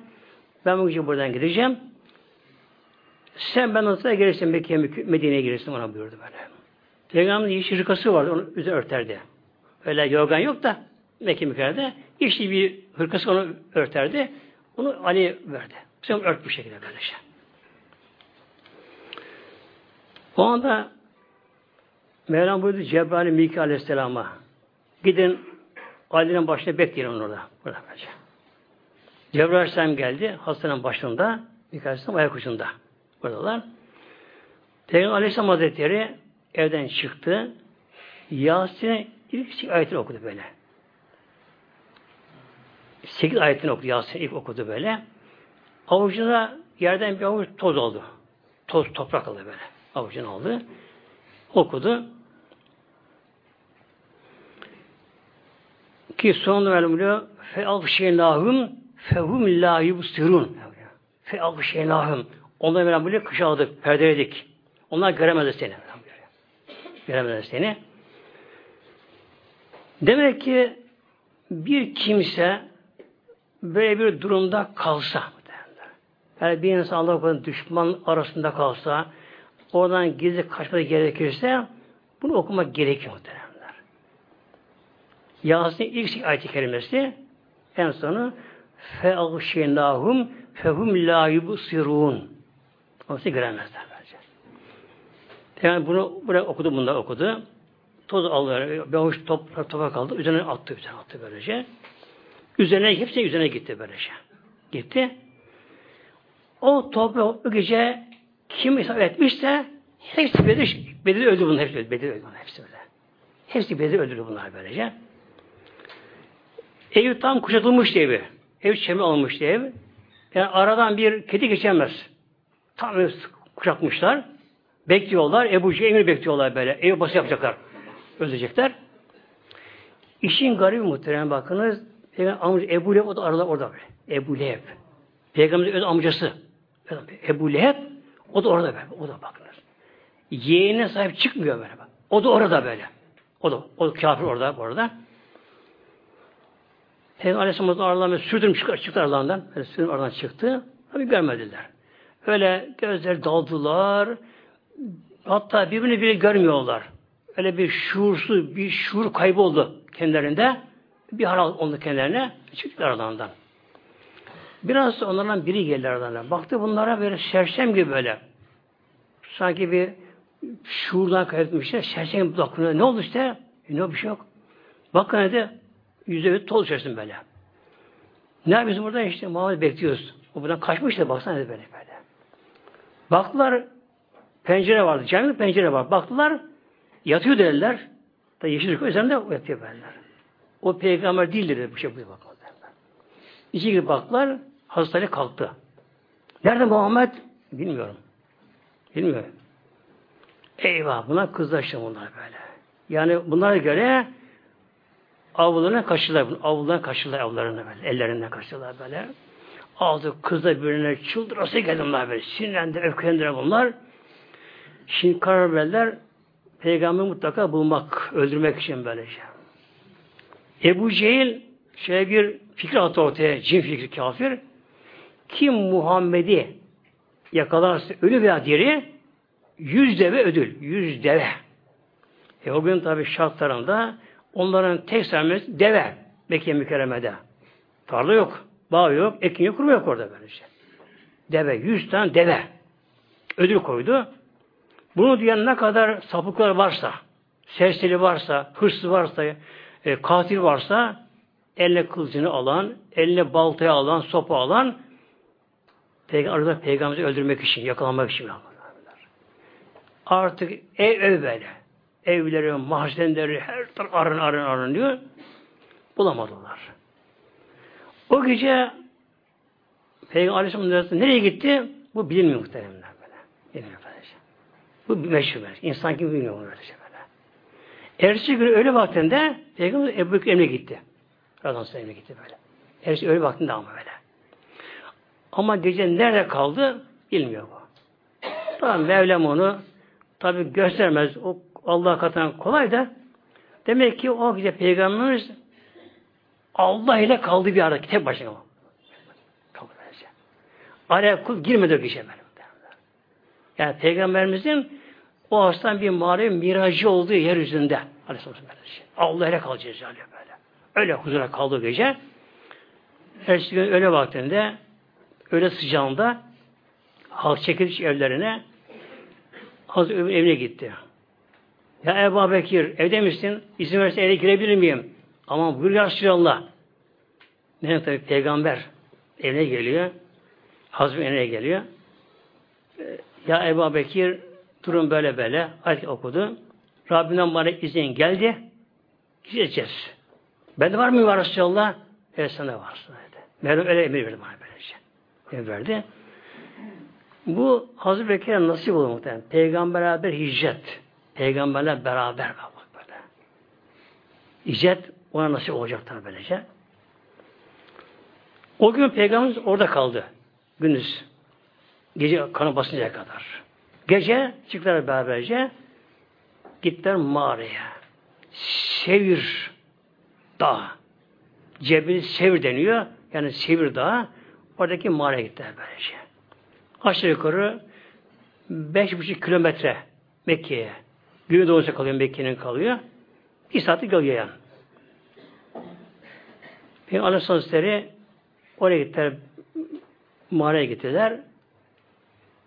Ben bu gece buradan gideceğim. Sen ben nasıl gelirsin Mekke'ye Medine'ye gelirsin ona buyurdu böyle. Peygamberin yeşil hırkası vardı onu üzerine örterdi. Öyle yorgan yok da Mekke mükerrede yeşil bir hırkası onu örterdi. Onu Ali verdi. Sen ört bu şekilde şey. O anda Mevlam buyurdu Cebrail Mika Aleyhisselam'a gidin Ali'nin başına bekleyin onu orada. Burada böylece. Cebrail Aleyhisselam geldi hastanın başında Mika Aleyhisselam ayak ucunda. Buradalar. Peygamber Aleyhisselam Hazretleri evden çıktı. Yasin'in ilk ayetini okudu böyle. Sekiz ayetini okudu Yasin ilk okudu böyle. Avucuna yerden bir avuç toz oldu. Toz, toprak aldı böyle. Avucuna aldı. Okudu. Ki sonunda velmülü fe avşenahum fehum la yubsirun. Fe avşenahum. Onları Mevlam böyle kışaladık, perdeledik. Onlar göremezler seni. Göremezler seni. Demek ki bir kimse böyle bir durumda kalsa yani bir insan Allah'ın düşman arasında kalsa oradan gizli kaçması gerekirse bunu okumak gerekiyor muhtemelenler. Yasin ilk ayet-i kerimesi en sonu fe'agşenahum fehum la yubsirun Oysa göremezler bence. Yani bunu buraya okudu, bunda okudu. Toz aldı, bir avuç top, topa kaldı. Üzerine attı, üzerine attı böylece. Üzerine, hepsi üzerine gitti böylece. Gitti. O toprağı o gece kim isabet etmişse hepsi Bedir, Bedir öldü bunlar. Hepsi Bedir öldü bunlar. Hepsi öyle. Hepsi Bedir öldürdü bunlar böylece. Ev tam kuşatılmıştı evi. Ev çemir almıştı ev. Yani aradan bir kedi geçemez. Tam kuşatmışlar. Bekliyorlar. Ebu Cehil'i bekliyorlar böyle. Ev bası yapacaklar. Ölecekler. İşin garibi muhterem bakınız. Peygamber amca Ebu Leheb o da arada orada böyle. Ebu Leheb. Peygamberin öz amcası. Ebu Leheb o da orada böyle. O da bakınız. Yeğenine sahip çıkmıyor böyle. Bak. O da orada böyle. O da, o da kafir orada, orada. Peygamber Aleyhisselam aralarına sürdürüm çıktı, aralarından. Böyle sürdürüm aradan çıktı. Tabi görmediler. Öyle gözler daldılar. Hatta birbirini bile görmüyorlar. Öyle bir şuursuz, bir şuur kayboldu kendilerinde. Bir hal oldu kendilerine. Çıktılar aralarından. Biraz onlardan biri geldi aralarına. Baktı bunlara böyle şerşem gibi böyle. Sanki bir şuurdan kaybetmişler. Şerşem gibi dokunuyor. Ne oldu işte? E, ne bir şey yok. Bakın dedi yüzde bir toz içersin böyle. Ne yapıyorsun burada? işte Muhammed bekliyoruz. O buradan kaçmış da baksana dedi böyle böyle. Baktılar pencere vardı. Camide pencere var. Baktılar yatıyor dediler. Da yeşil ırkı üzerinde yatıyor dediler. O peygamber değildir dedi bu şey bu bakmadı. İçi gibi baktılar. Hastane kalktı. Nerede Muhammed? Bilmiyorum. Bilmiyorum. Eyvah buna kızlaştı bunlar böyle. Yani bunlara göre avlularına kaçırlar. Avlularına kaçırlar avlarına böyle. Ellerinden kaçırlar böyle. Aldı kızla birbirine çıldırası geldi bunlar böyle. Sinirlendi, öfkelendiler bunlar. Şimdi karar verdiler peygamberi mutlaka bulmak, öldürmek için böylece. Ebu Cehil şöyle bir fikir attı ortaya, cin fikri kafir. Kim Muhammed'i yakalarsa ölü veya diri yüz deve ödül. Yüz deve. E o gün tabi şartlarında onların tek sermayesi deve. Mekke mükerremede. Tarla yok. Bağ yok, ekin yok, kuru yok orada böylece. Deve, yüz tane deve. Ödül koydu. Bunu diyen ne kadar sapıklar varsa, serseri varsa, hırsız varsa, e, katil varsa eline kılıcını alan, eline baltayı alan, sopa alan Peygamber, arada peygamberi öldürmek için, yakalamak için Artık ev ev böyle. Evleri, mahzenleri her taraf arın arın arınıyor. Bulamadılar. O gece Peygamber Aleyhisselam nereye gitti? Bu bilinmiyor muhteremler böyle. Bilmiyor böylece. Bu meşhur böyle. İnsan gibi bilmiyor bunu böylece böyle. Ertesi gün öyle vaktinde Peygamber Ebu Bekir emre gitti. Radhan emre gitti böyle. Ertesi öyle vaktinde ama böyle. Ama gece nerede kaldı bilmiyor bu. Tamam Mevlam onu tabi göstermez. O Allah katından kolay da demek ki o gece Peygamberimiz Allah ile kaldı bir arada tek başına. Kaldı böylece. Araya kul girmedi o gece benim. Yani Peygamberimizin o hastan bir manevi miracı olduğu yeryüzünde. Aleyhisselam Allah ile kalacağız böyle. Öyle huzura kaldığı gece. Her gün öyle vaktinde öyle sıcağında halk çekilmiş evlerine Hazreti Ömür evine gitti. Ya Ebu Bekir evde misin? İzin verirsen eve girebilir miyim? Ama buyur ya Resulallah. Ne tabi peygamber evine geliyor. Hazreti evine geliyor. Ya Ebu Bekir durum böyle böyle. Ayet okudu. Rabbimden bana izin geldi. Gideceğiz. Ben de var mıyım var Resulallah? Evet varsın. Dedi. Mevlam öyle emir verdi bana böylece. Emir verdi. Bu Hazreti Bekir'e nasip oldu muhtemelen. Peygamber beraber hicret. Peygamberler beraber bak böyle. Hicret ona nasip olacak tabi böylece. O gün Peygamberimiz orada kaldı. Gündüz. Gece kanı basıncaya kadar. Gece çıktılar beraberce. Gittiler mağaraya. Sevir Dağ. Cebel Sevir deniyor. Yani Sevir Dağı. Oradaki mağaraya gittiler böylece. Aşağı yukarı beş buçuk kilometre Mekke'ye. Güneydoğu'ya kalıyor Mekke'nin kalıyor. Bir yol yayan. Peygamber Aleyhisselam Hazretleri oraya gittiler. Mağaraya gittiler.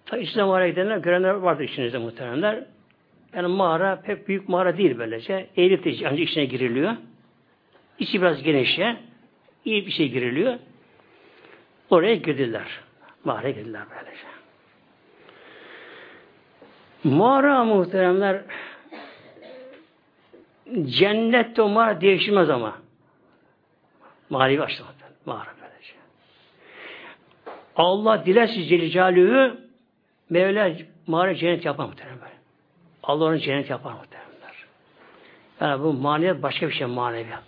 Ta içine mağaraya gidenler, görenler vardı içinizde muhteremler. Yani mağara pek büyük mağara değil böylece. Eğilip de ancak içine giriliyor. İçi biraz genişe. iyi bir şey giriliyor. Oraya girdiler. Mağaraya girdiler böylece. Mağara muhteremler cennette o mağara değişmez ama. Mağarayı açtı. Mağara böylece. Allah dilerse Celle Mevla mağara cennet yapar muhteremler. Allah onu cennet yapar muhteremler. Yani bu maneviyat başka bir şey maneviyat.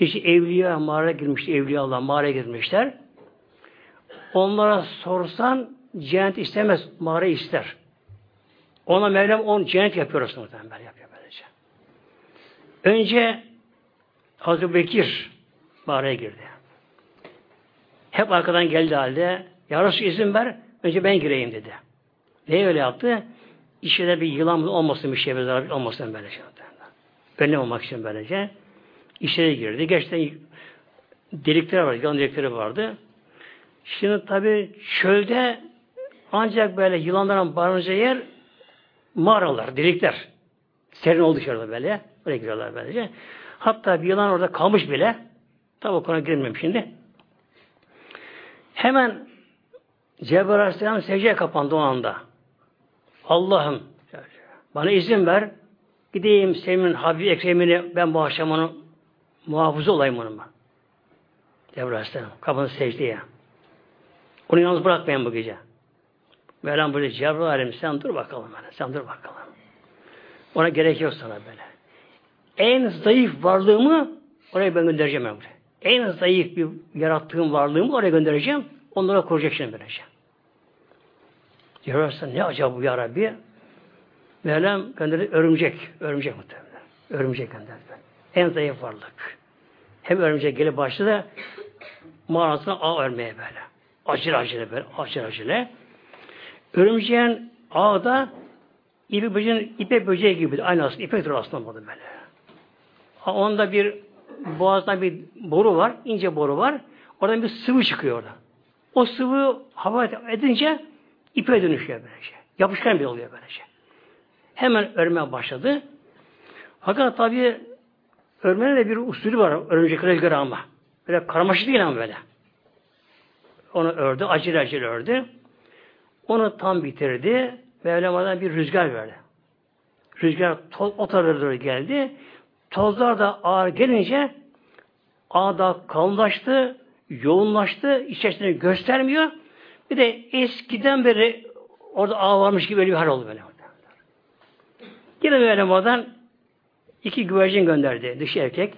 İşte evliya mağara girmişti, evliya Allah mağara girmişler. Onlara sorsan cennet istemez, mağara ister. Ona Mevlam on cennet yapıyor aslında muhtemelen yapıyor böylece. Önce Hazreti Bekir mağaraya girdi. Hep arkadan geldi halde Ya Resul izin ver, önce ben gireyim dedi. Ne öyle yaptı? İşte bir yılan olmasın bir şey olmasın böylece. Önlem olmak için böylece içeri girdi. Gerçekten delikler vardı, yılan delikleri vardı. Şimdi tabi çölde ancak böyle yılanların barınacağı yer mağaralar, delikler. Serin oldu dışarıda böyle. Oraya giriyorlar böylece. Hatta bir yılan orada kalmış bile. Tabi o konuya girmem şimdi. Hemen Cebrail Aleyhisselam secdeye kapandı o anda. Allah'ım bana izin ver. Gideyim senin Habib Ekrem'ini ben bu akşam onu muhafızı olayım onunla. Cebrail Aleyhisselam kafanı secdeye. Onu yalnız bırakmayın bu gece. Mevlam böyle Cebrail Aleyhisselam dur bakalım. Sen dur bakalım. Ona gerek yok sana böyle. En zayıf varlığımı oraya ben göndereceğim ben buraya. En zayıf bir yarattığım varlığımı oraya göndereceğim. Onlara koruyacak şimdi vereceğim. Aleyhisselam ne acaba bu ya Rabbi? Mevlam gönderdi örümcek. Örümcek muhtemelen. Örümcek gönderdi. En zayıf varlık. Hem örümcek gelip başladı mağarasına ağ örmeye böyle. Acele acele böyle. Acele acele. Örümceğin ağda ipi böceğin, ipek böceği gibi. Aynı aslında. İpek aslında böyle. Onda bir boğazdan bir boru var. ince boru var. Oradan bir sıvı çıkıyor orada. O sıvı hava edince ipe dönüşüyor böylece. Yapışkan bir oluyor böylece. Hemen örmeye başladı. Fakat tabi örmenin de bir usulü var örümceklere göre ama. Böyle karmaşık değil ama böyle. Onu ördü, acele acele ördü. Onu tam bitirdi. Mevlama'dan bir rüzgar verdi. Rüzgar o tarafa doğru geldi. Tozlar da ağır gelince ağda kalınlaştı, yoğunlaştı, içerisinde göstermiyor. Bir de eskiden beri orada ağ varmış gibi böyle bir hal oldu böyle. Yine Mevlama'dan iki güvercin gönderdi, dişi erkek.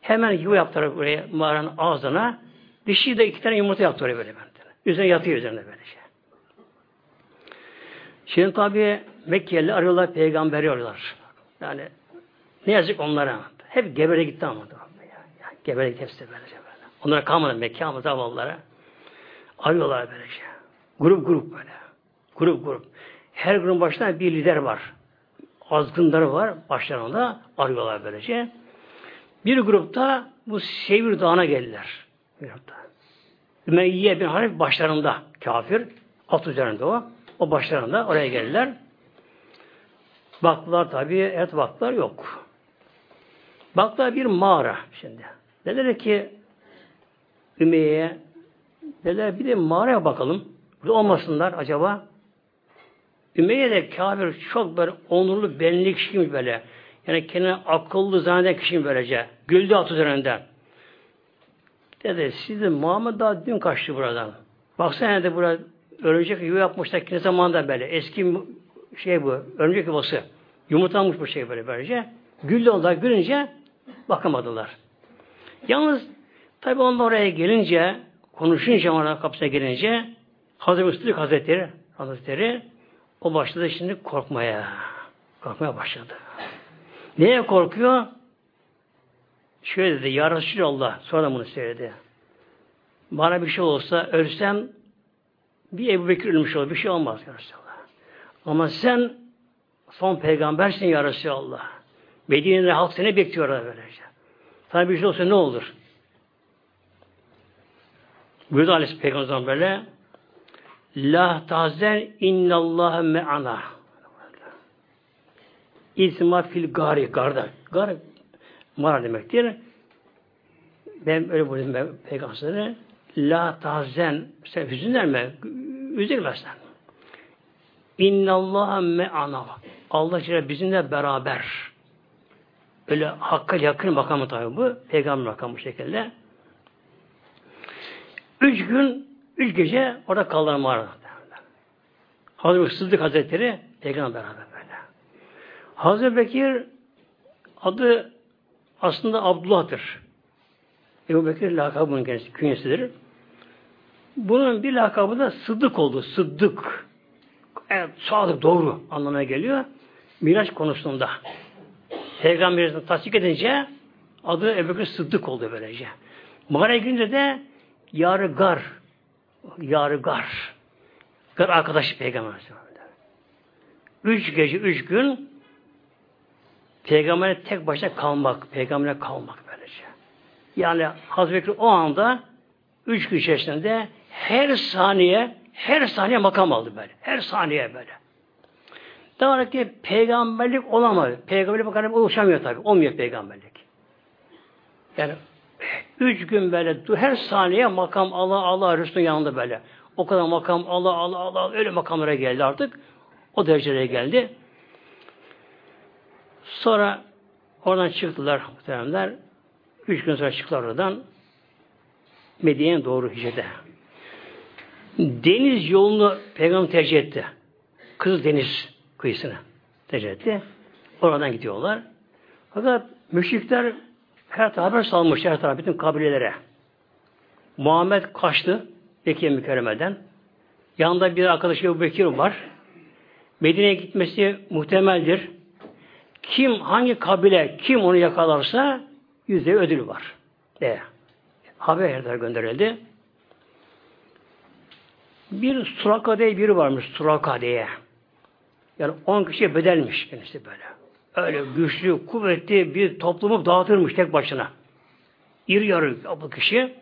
Hemen yuva yaptılar buraya mağaranın ağzına. Dişi de iki tane yumurta yaptı oraya böyle. Üzerine yatıyor üzerinde böyle şey. Şimdi tabi Mekkeli arıyorlar, peygamberi arıyorlar. Yani ne yazık onlara. Hep gebere gitti ama. Yani, gebere gitti hepsi böylece böyle. Onlara kalmadı Mekke ama zavallılara. Arıyorlar böylece. Grup grup böyle. Grup grup. Her grubun başında bir lider var. Azgınları var başlarında. Arıyorlar böylece. Bir grupta bu Sevir Dağı'na geldiler. Bir grupta. Ümeyye bin Harif başlarında kafir. At üzerinde o. O başlarında oraya geldiler. Baktılar tabi, evet baktılar yok. Baktılar bir mağara şimdi. Dediler ki Ümeyye'ye dediler bir de mağaraya bakalım. Burada olmasınlar acaba. Ümeyye de kafir çok böyle onurlu benlik kişiymiş böyle. Yani kendine akıllı zanneden kişiyim böylece. Güldü at üzerinden. Dedi siz de Muhammed daha dün kaçtı buradan. Baksana de burada örümcek yuva yapmışlar ne zamanda böyle. Eski şey bu. Örümcek yuvası. Yumurtlanmış bu şey böyle böylece. Güldü onlar gülünce bakamadılar. Yalnız tabi onlar oraya gelince konuşunca ona kapısına gelince Hazreti Üstülük Hazretleri Hazretleri o başladı şimdi korkmaya. Korkmaya başladı. Neye korkuyor? Şöyle dedi, Ya Resulallah, sonra bunu söyledi. Bana bir şey olsa, ölsem bir Ebu Bekir ölmüş olur, bir şey olmaz Ya Resulallah. Ama sen son peygambersin Ya Resulallah. Medine'de halk seni bekliyor böylece. Sana bir şey olsa ne olur? Buyurdu Aleyhisselam Peygamber böyle La tahzen innallâhe me'ana İzma fil gari, garda. Gar, mağara demektir. Ben öyle buldum ben peygamberine. La tahzen, sen hüzünlenme, üzülme sen. İnnallâhe me'ana. Allah Celle bizimle beraber. Öyle hakka yakın makamı tabi bu. Peygamber makamı bu şekilde. Üç gün, üç gece orada kaldılar mağarada. Hazreti Sıddık Hazretleri Peygamber beraber. Hazreti Bekir adı aslında Abdullah'tır. Ebu Bekir lakabının kendisi, künyesidir. Bunun bir lakabı da Sıddık oldu. Sıddık. Evet, sadık, doğru anlamına geliyor. Miraç konusunda. Peygamberimizin tasdik edince adı Ebu Bekir Sıddık oldu böylece. Mağaraya girince de Yarı Gar. Yarı Gar. Gar arkadaşı Peygamber. Üç gece, üç gün Peygamber'e tek başına kalmak, peygamber'e kalmak böylece. Yani Hazreti Bekir o anda üç gün içerisinde her saniye her saniye makam aldı böyle. Her saniye böyle. Daha ki peygamberlik olamadı. Peygamberlik bakalım oluşamıyor tabi. Olmuyor peygamberlik. Yani üç gün böyle her saniye makam Allah Allah Resulü'nün yanında böyle. O kadar makam Allah Allah Allah öyle makamlara geldi artık. O derecelere geldi. Sonra oradan çıktılar muhteremler. Üç gün sonra çıktılar oradan. Medine'ye doğru hicrete. Deniz yolunu peygamber tercih etti. Kızıl Deniz kıyısını tercih etti. Oradan gidiyorlar. Fakat müşrikler her tarafa salmış her taraf bütün kabilelere. Muhammed kaçtı Bekir mükerremeden. Yanında bir arkadaşı Ebu Bekir var. Medine'ye gitmesi muhtemeldir. Kim, hangi kabile, kim onu yakalarsa yüzde ödül var. De. Haber gönderildi. Bir Suraka diye biri varmış Suraka diye. Yani on kişiye bedelmiş kendisi böyle. Öyle güçlü, kuvvetli bir toplumu dağıtırmış tek başına. İri yarı bu kişi.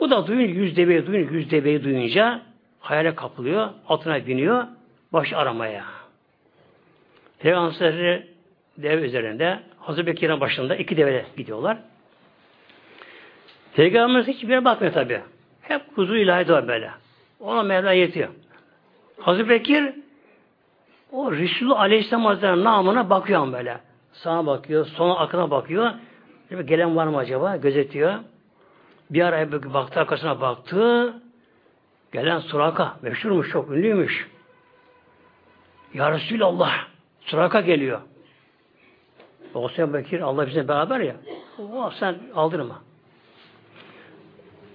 Bu da duyunca, yüz deveyi duyunca, yüz deveyi duyunca hayale kapılıyor, altına biniyor, baş aramaya. Peygamber dev üzerinde Hazreti Bekir'in başında iki devede gidiyorlar. Peygamberimiz hiçbir yere bakmıyor tabi. Hep huzur ilahi de böyle. Ona Mevla yetiyor. Hazreti Bekir o Resulü Aleyhisselam Hazretleri'nin namına bakıyor böyle. Sağa bakıyor, sona akına bakıyor. Gelen var mı acaba? Gözetiyor. Bir ara baktı arkasına baktı. Gelen Suraka. Meşhurmuş, çok ünlüymüş. Ya Resulallah. Suraka geliyor. Olsa Bekir Allah bize beraber ya. O sen aldırma.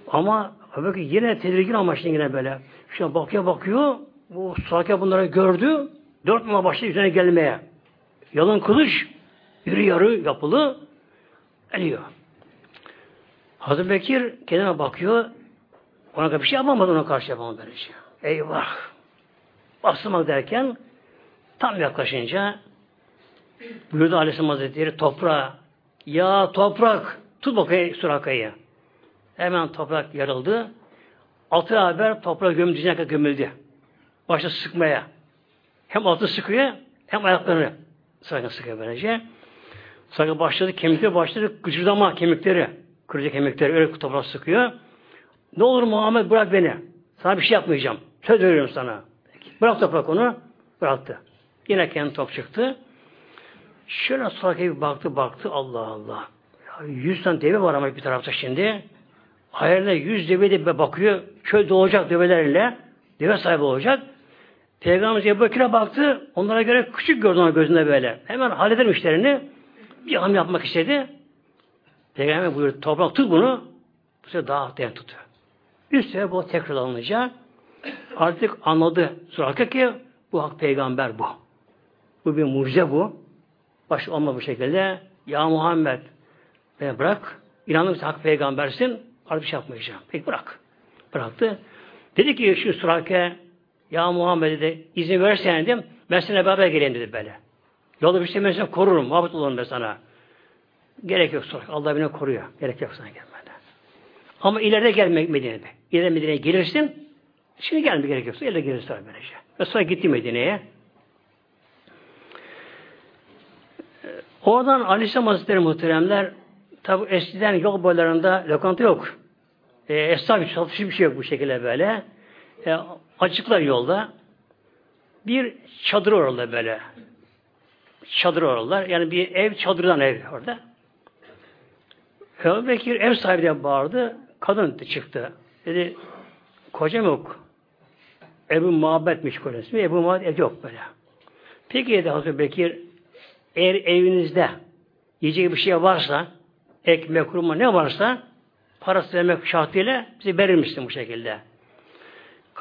Ama Bekir yine tedirgin amaçlı yine böyle. Şuna bakıyor bakıyor. Bu Suraka bunları gördü. Dört numara başladı üzerine gelmeye. Yalın kılıç, yürü yarı yapılı, eliyor. Hazreti Bekir kendine bakıyor. Ona bir şey yapamadı ona karşı yapamadı böyle şey. Eyvah! Bastırmak derken tam yaklaşınca buyurdu Aleyhisselam Hazretleri toprağa ya toprak tut bakayım Suraka'yı. Hemen toprak yarıldı. Altı haber toprağa gömüldüğüne gömüldü. Başta sıkmaya. Hem altı sıkıyor hem ayaklarını Sakın sıkıyor böylece. Sakın başladı kemikleri başladı gıcırdama kemikleri. Kırıcı kemikleri öyle toprağa sıkıyor. Ne olur Muhammed bırak beni. Sana bir şey yapmayacağım. Söz veriyorum sana. Bırak toprak onu. Bıraktı. Yine kendi top çıktı. Şöyle bir baktı baktı Allah Allah. Ya, yüz tane deve var ama bir tarafta şimdi. Hayalinde yüz deve de bakıyor. Köy doğacak develerle. Deve sahibi olacak. Peygamberimiz Ebu Bekir'e baktı. Onlara göre küçük gördü ona gözünde böyle. Hemen halleder işlerini. Bir ham yapmak istedi. Peygamber buyurdu. Toprak tut bunu. Bu sefer daha değer tutuyor. Üst sefer bu tekrar alınacak. Artık anladı. Suraka ki bu hak peygamber bu. Bu bir mucize bu. Baş olma bu şekilde. Ya Muhammed beni bırak. İnandım hak peygambersin. Artık bir şey yapmayacağım. Peki bırak. Bıraktı. Dedi ki şu Surake ya Muhammed dedi izin verirsen dedim ben seninle beraber geleyim dedi böyle. Yolda bir şey ben korurum. Muhabbet olurum ben sana. Gerek yok sonra. Allah beni koruyor. Gerek yok sana gelmede. Ama ileride gelmek Medine'de. İleride Medine'ye gelirsin. Şimdi gelme gerek yoksa ileride gelirsin sonra böylece. Ve sonra gitti Medine'ye. Oradan Aleyhisselam Hazretleri muhteremler tabi eskiden yol boylarında lokanta yok. E, esnaf satışı bir şey yok bu şekilde böyle. E, açıklar yolda. Bir çadır orada böyle. Çadır oralar. Yani bir ev çadırdan ev orada. Ebu Bekir ev sahibi de bağırdı. Kadın çıktı. Dedi kocam yok. Ebu Muhabbetmiş kocası. Ebu Muhabbet yok böyle. Peki dedi Hazreti Bekir eğer evinizde yiyecek bir şey varsa ekmek, kurma ne varsa parası vermek şartıyla bize verir misin bu şekilde?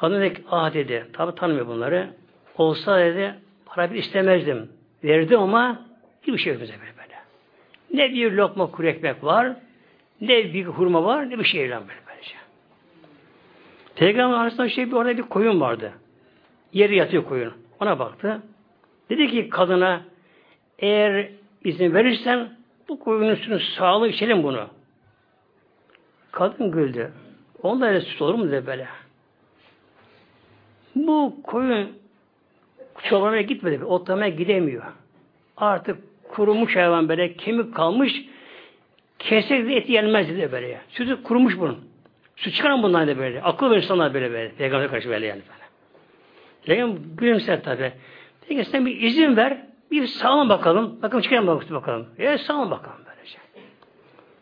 Kadın dedi ah dedi. Tabi tanımıyor bunları. Olsa dedi para bir istemezdim. Verdi ama hiçbir şey yok bize böyle. Ne bir lokma kuru ekmek var, ne bir hurma var, ne bir şey yok böyle böylece. Peygamber arasında şey bir orada bir koyun vardı. Yeri yatıyor koyun. Ona baktı. Dedi ki kadına eğer izin verirsen bu koyunun üstünü sağlığı içelim bunu. Kadın güldü. Onda öyle süt olur mu dedi böyle. Bu koyun çobanaya gitmedi. Otlamaya gidemiyor. Artık kurumuş hayvan böyle kemik kalmış kesek de eti yenmez dedi böyle. Sütü kurumuş bunun. Süt çıkaran bundan da böyle. Akıl verir sana böyle böyle. Peygamber karşı böyle yani böyle. Peygamber gülümser tabi. Peki sen bir izin ver. Bir sağlam bakalım. Bakalım çıkarın bakalım. bakalım. E sağlam bakalım böylece.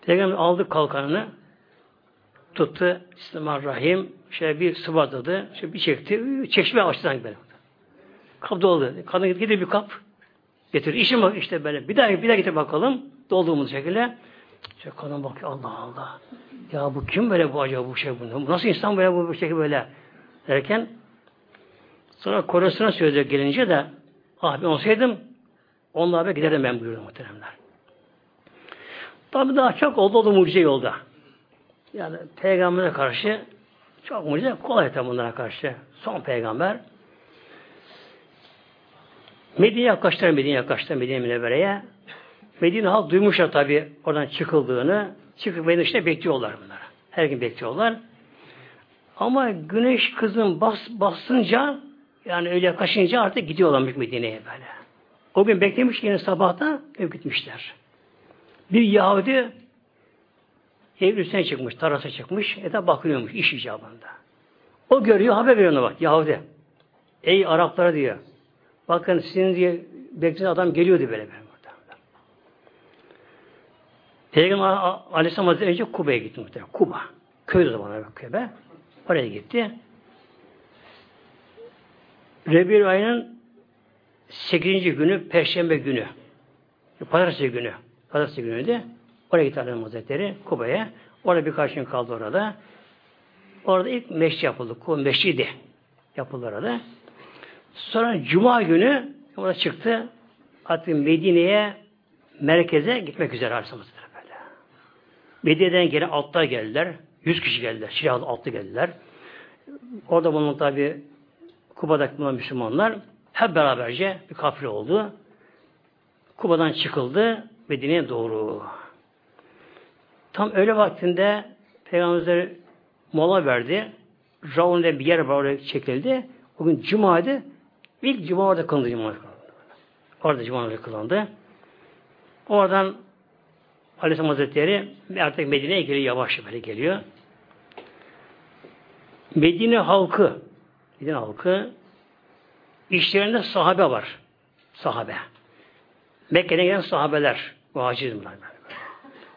Peygamber aldı kalkanını tuttu. Bismillahirrahmanirrahim. Şöyle bir sıvazladı. Şöyle bir çekti. Çeşme açtı sanki böyle. Kap doldu. Kadın gitti bir kap. Getir. İşim bak işte böyle. Bir daha bir daha getir bakalım. Dolduğumuz şekilde. İşte kadın bakıyor. Allah Allah. Ya bu kim böyle bu acaba bu şey bunu? Nasıl insan böyle bu, bu şekilde böyle derken sonra korosuna söyledi gelince de ah ben olsaydım beraber giderdim ben buyurdu muhteremler. Tabi daha çok oldu oldu mucize yolda. Yani peygambere karşı çok mucize kolay tabi bunlara karşı. Son peygamber. Medine yaklaştılar Medine yaklaştılar Medine Münevvere'ye. Medine halk duymuşlar tabi oradan çıkıldığını. Çıkıp Medine işte bekliyorlar bunları. Her gün bekliyorlar. Ama güneş kızın bas, basınca yani öyle yaklaşınca artık gidiyorlar Medine'ye böyle. O gün beklemiş yine sabahta ev gitmişler. Bir Yahudi ev üstüne çıkmış, tarasa çıkmış, ete bakıyormuş iş icabında. O görüyor, haber veriyor ona bak, Yahudi. Ey Araplara diyor, bakın sizin diye beklediğiniz adam geliyordu böyle. böyle. Peygamber Aleyhisselam Hazretleri önce Kuba'ya gitti muhtemelen. Kuba. Köyde o zamanlar Kübe. Oraya gitti. Rebir ayının 8. günü Perşembe günü. Pazartesi günü. Pazartesi günüydü. Oraya gitti Aleyhisselam Hazretleri Kuba'ya. Orada birkaç gün kaldı orada. Orada ilk meşri yapıldı. Kuba meşriydi. Yapıldı orada. Sonra Cuma günü orada çıktı. Artık Medine'ye merkeze gitmek üzere Aleyhisselam Hazretleri. Medine'den gelen altlar geldiler. Yüz kişi geldiler. Silahlı altlı geldiler. Orada bulunan tabi Kuba'daki bulunan Müslümanlar hep beraberce bir kafile oldu. Kuba'dan çıkıldı Medine'ye doğru. Tam öyle vaktinde Peygamber mola verdi. Raun'da bir yer var oraya çekildi. O gün Cuma'ydı. İlk Cuma orada kılındı Cuma. Orada Cuma kılındı. Oradan Aleyhisselam Hazretleri artık Medine'ye geliyor. Yavaş böyle geliyor. Medine halkı Medine halkı işlerinde sahabe var. Sahabe. Mekke'den gelen sahabeler. Muhacir bunlar.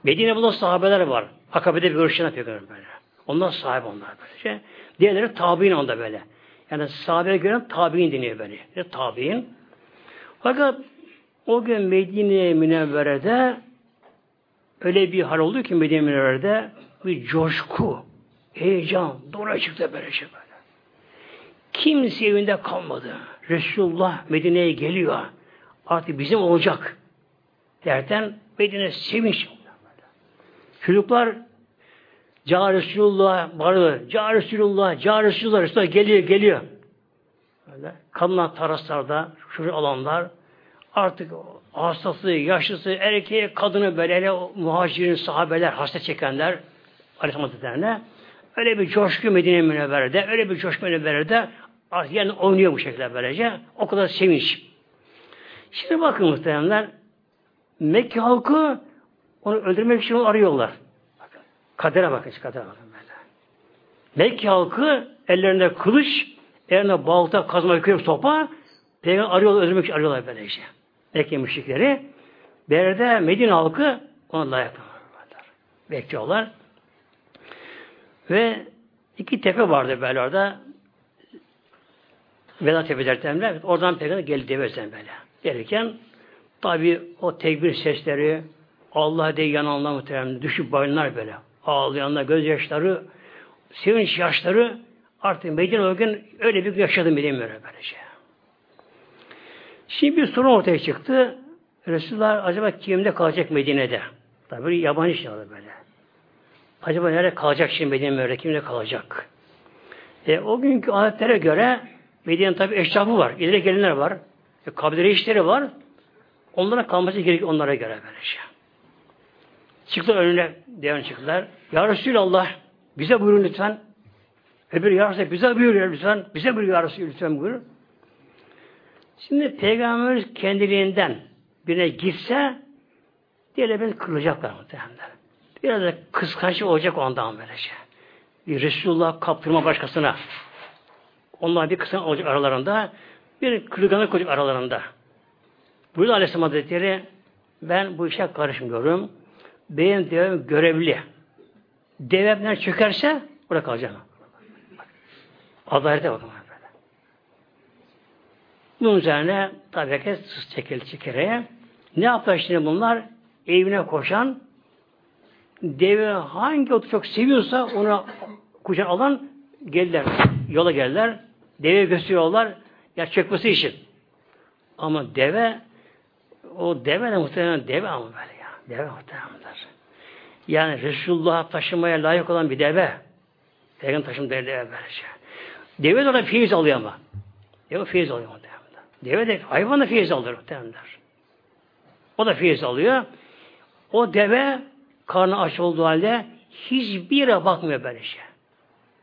Medine bunda sahabeler var. Akabe'de bir görüşen yapıyor böyle. Onlar sahibi onlar böylece. Diğerleri tabi'in onda böyle. Yani sahabeye göre tabi'in deniyor böyle. Yani tabi'in. Fakat o gün Medine Münevvere'de öyle bir hal oldu ki Medine Münevvere'de bir coşku, heyecan, dora çıktı böyle şey böyle. Kimse evinde kalmadı. Resulullah Medine'ye geliyor. Artık bizim olacak. Derken Medine sevinç. Çocuklar Ca Resulullah bağırıyor. Ca Resulullah, Ca Resulullah, Resulullah geliyor, geliyor. Böyle. Kadınlar teraslarda, şu alanlar artık hastası, yaşlısı, erkeği, kadını böyle hele muhacirin, sahabeler, hasta çekenler Aleyhisselam Hazretleri'ne öyle bir coşku Medine Münevvere'de, öyle bir coşku Münevvere'de artık yani oynuyor bu şekilde böylece. O kadar sevinç. Şimdi bakın muhtemelenler Mekke halkı onu öldürmek için onu arıyorlar. Kadere bakın, kadere bakın böyle. Mekke halkı ellerinde kılıç, elinde balta, kazma, kürek, sopa Peygamber arıyorlar, öldürmek için arıyorlar böylece. Mekke müşrikleri. Berede Medine halkı ona layık bekliyorlar. Ve iki tepe vardı böyle orada. Veda tepeler temler. Oradan peygamber geldi devezen böyle. Gelirken tabi o tekbir sesleri Allah diye yananlar muhtemelen düşüp bayınlar böyle. Ağlayanlar, gözyaşları, sevinç yaşları artık Medine o gün öyle bir yaşadı Medine böyle şey. Şimdi bir sorun ortaya çıktı. Resulullah acaba kimde kalacak Medine'de? Tabi yabancı şey böyle. Acaba nerede kalacak şimdi Medine'de? Kimde kalacak? E, o günkü adetlere göre Medine'nin tabi eşrafı var. İleri gelenler var. E, kabile işleri var. Onlara kalması gerekiyor onlara göre böyle şey. Çıktılar önüne devam çıktılar. Ya Resulallah bize buyurun lütfen. Öbür ya Resulallah bize buyuruyor lütfen. Bize buyuruyor ya Resulallah lütfen buyurun. Şimdi Peygamber kendiliğinden birine gitse diğerleri beni kırılacaklar muhtemelen. Biraz da kıskançlık olacak ondan böylece. Bir Resulullah kaptırma başkasına. Onlar bir kısım olacak aralarında. Bir kırılganlık olacak aralarında. Buyurdu Aleyhisselam Hazretleri ben bu işe karışmıyorum. Benim devem görevli. Devemler çökerse orada kalacağım. Adalete bakın. Bunun üzerine tabi ki sus çekildi çekereye. Ne yaptılar şimdi bunlar? Evine koşan deve hangi otu çok seviyorsa ona kucağına alan geldiler. Yola geldiler. Deve gösteriyorlar. Ya çökmesi için. Ama deve o deve de muhtemelen deve ama böyle. Deve muhtemelenler. Yani Resulullah taşımaya layık olan bir deve. Peygamber taşım deve deve. Deve de orada feyiz alıyor ama. Deve feyiz alıyor muhtemelen. Deve de hayvan da feyiz alır muhtemelenler. O da feyiz alıyor. O deve karnı aç olduğu halde hiçbir yere bakmıyor böyle şey.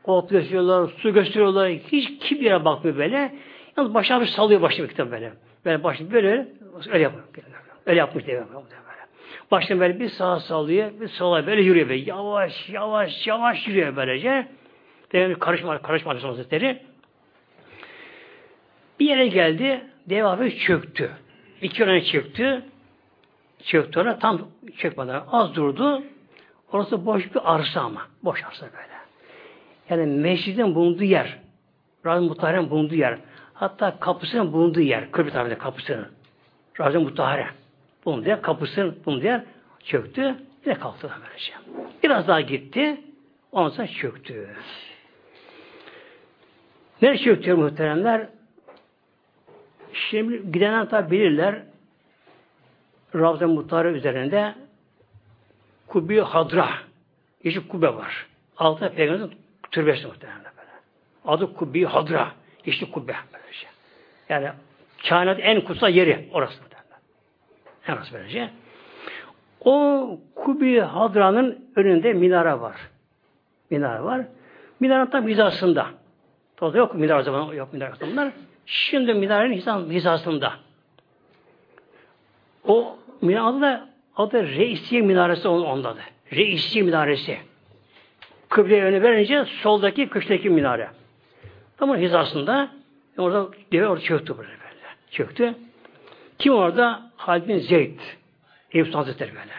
Ot gösteriyorlar, su gösteriyorlar. Hiç kim yere bakmıyor böyle. Yalnız başına bir sallıyor başını kitap böyle. Böyle başını böyle öyle yapıyor. Öyle yapmış deve. Başını böyle bir sağa sallıyor, bir sola böyle yürüyor böyle. Yavaş, yavaş, yavaş yürüyor böylece. Peygamber karışma, karışma Hazretleri. Bir yere geldi, dev hafif çöktü. İki öne çöktü. Çöktü ona tam çökmeden az durdu. Orası boş bir arsa ama. Boş arsa böyle. Yani mescidin bulunduğu yer. Razı Mutahhar'ın bulunduğu yer. Hatta kapısının bulunduğu yer. Kıbrıs tarafında kapısının. Razı Mutahhar'ı bulunduğu yer. Kapısının bulunduğu yer çöktü. Yine kalktı böylece. Biraz daha gitti. Ondan çöktü. Nereye çöktü muhteremler? Şimdi gidenler tabi bilirler. Ravza Muhtarı üzerinde Kubbi Hadra yeşil kubbe var. Altında Peygamberin türbesi muhtemelen böyle. Adı Kubbi Hadra yeşil kubbe böylece. Şey. Yani kainat en kutsal yeri orası orası böylece. O Kubbi Hadra'nın önünde minare var. Minare var. Minarenin tam hizasında. Toz yok minare zaman yok minare bunlar. Şimdi minarenin hizasında. O minare adı da adı Reisiye Minaresi onda da. Reisiye Minaresi. Kıbleye yönü verince soldaki kıştaki minare. Ama hizasında orada deve orada çöktü böyle böyle. Çöktü. Kim orada? Halid bin Zeyd. Eyüp Hazretleri böyle.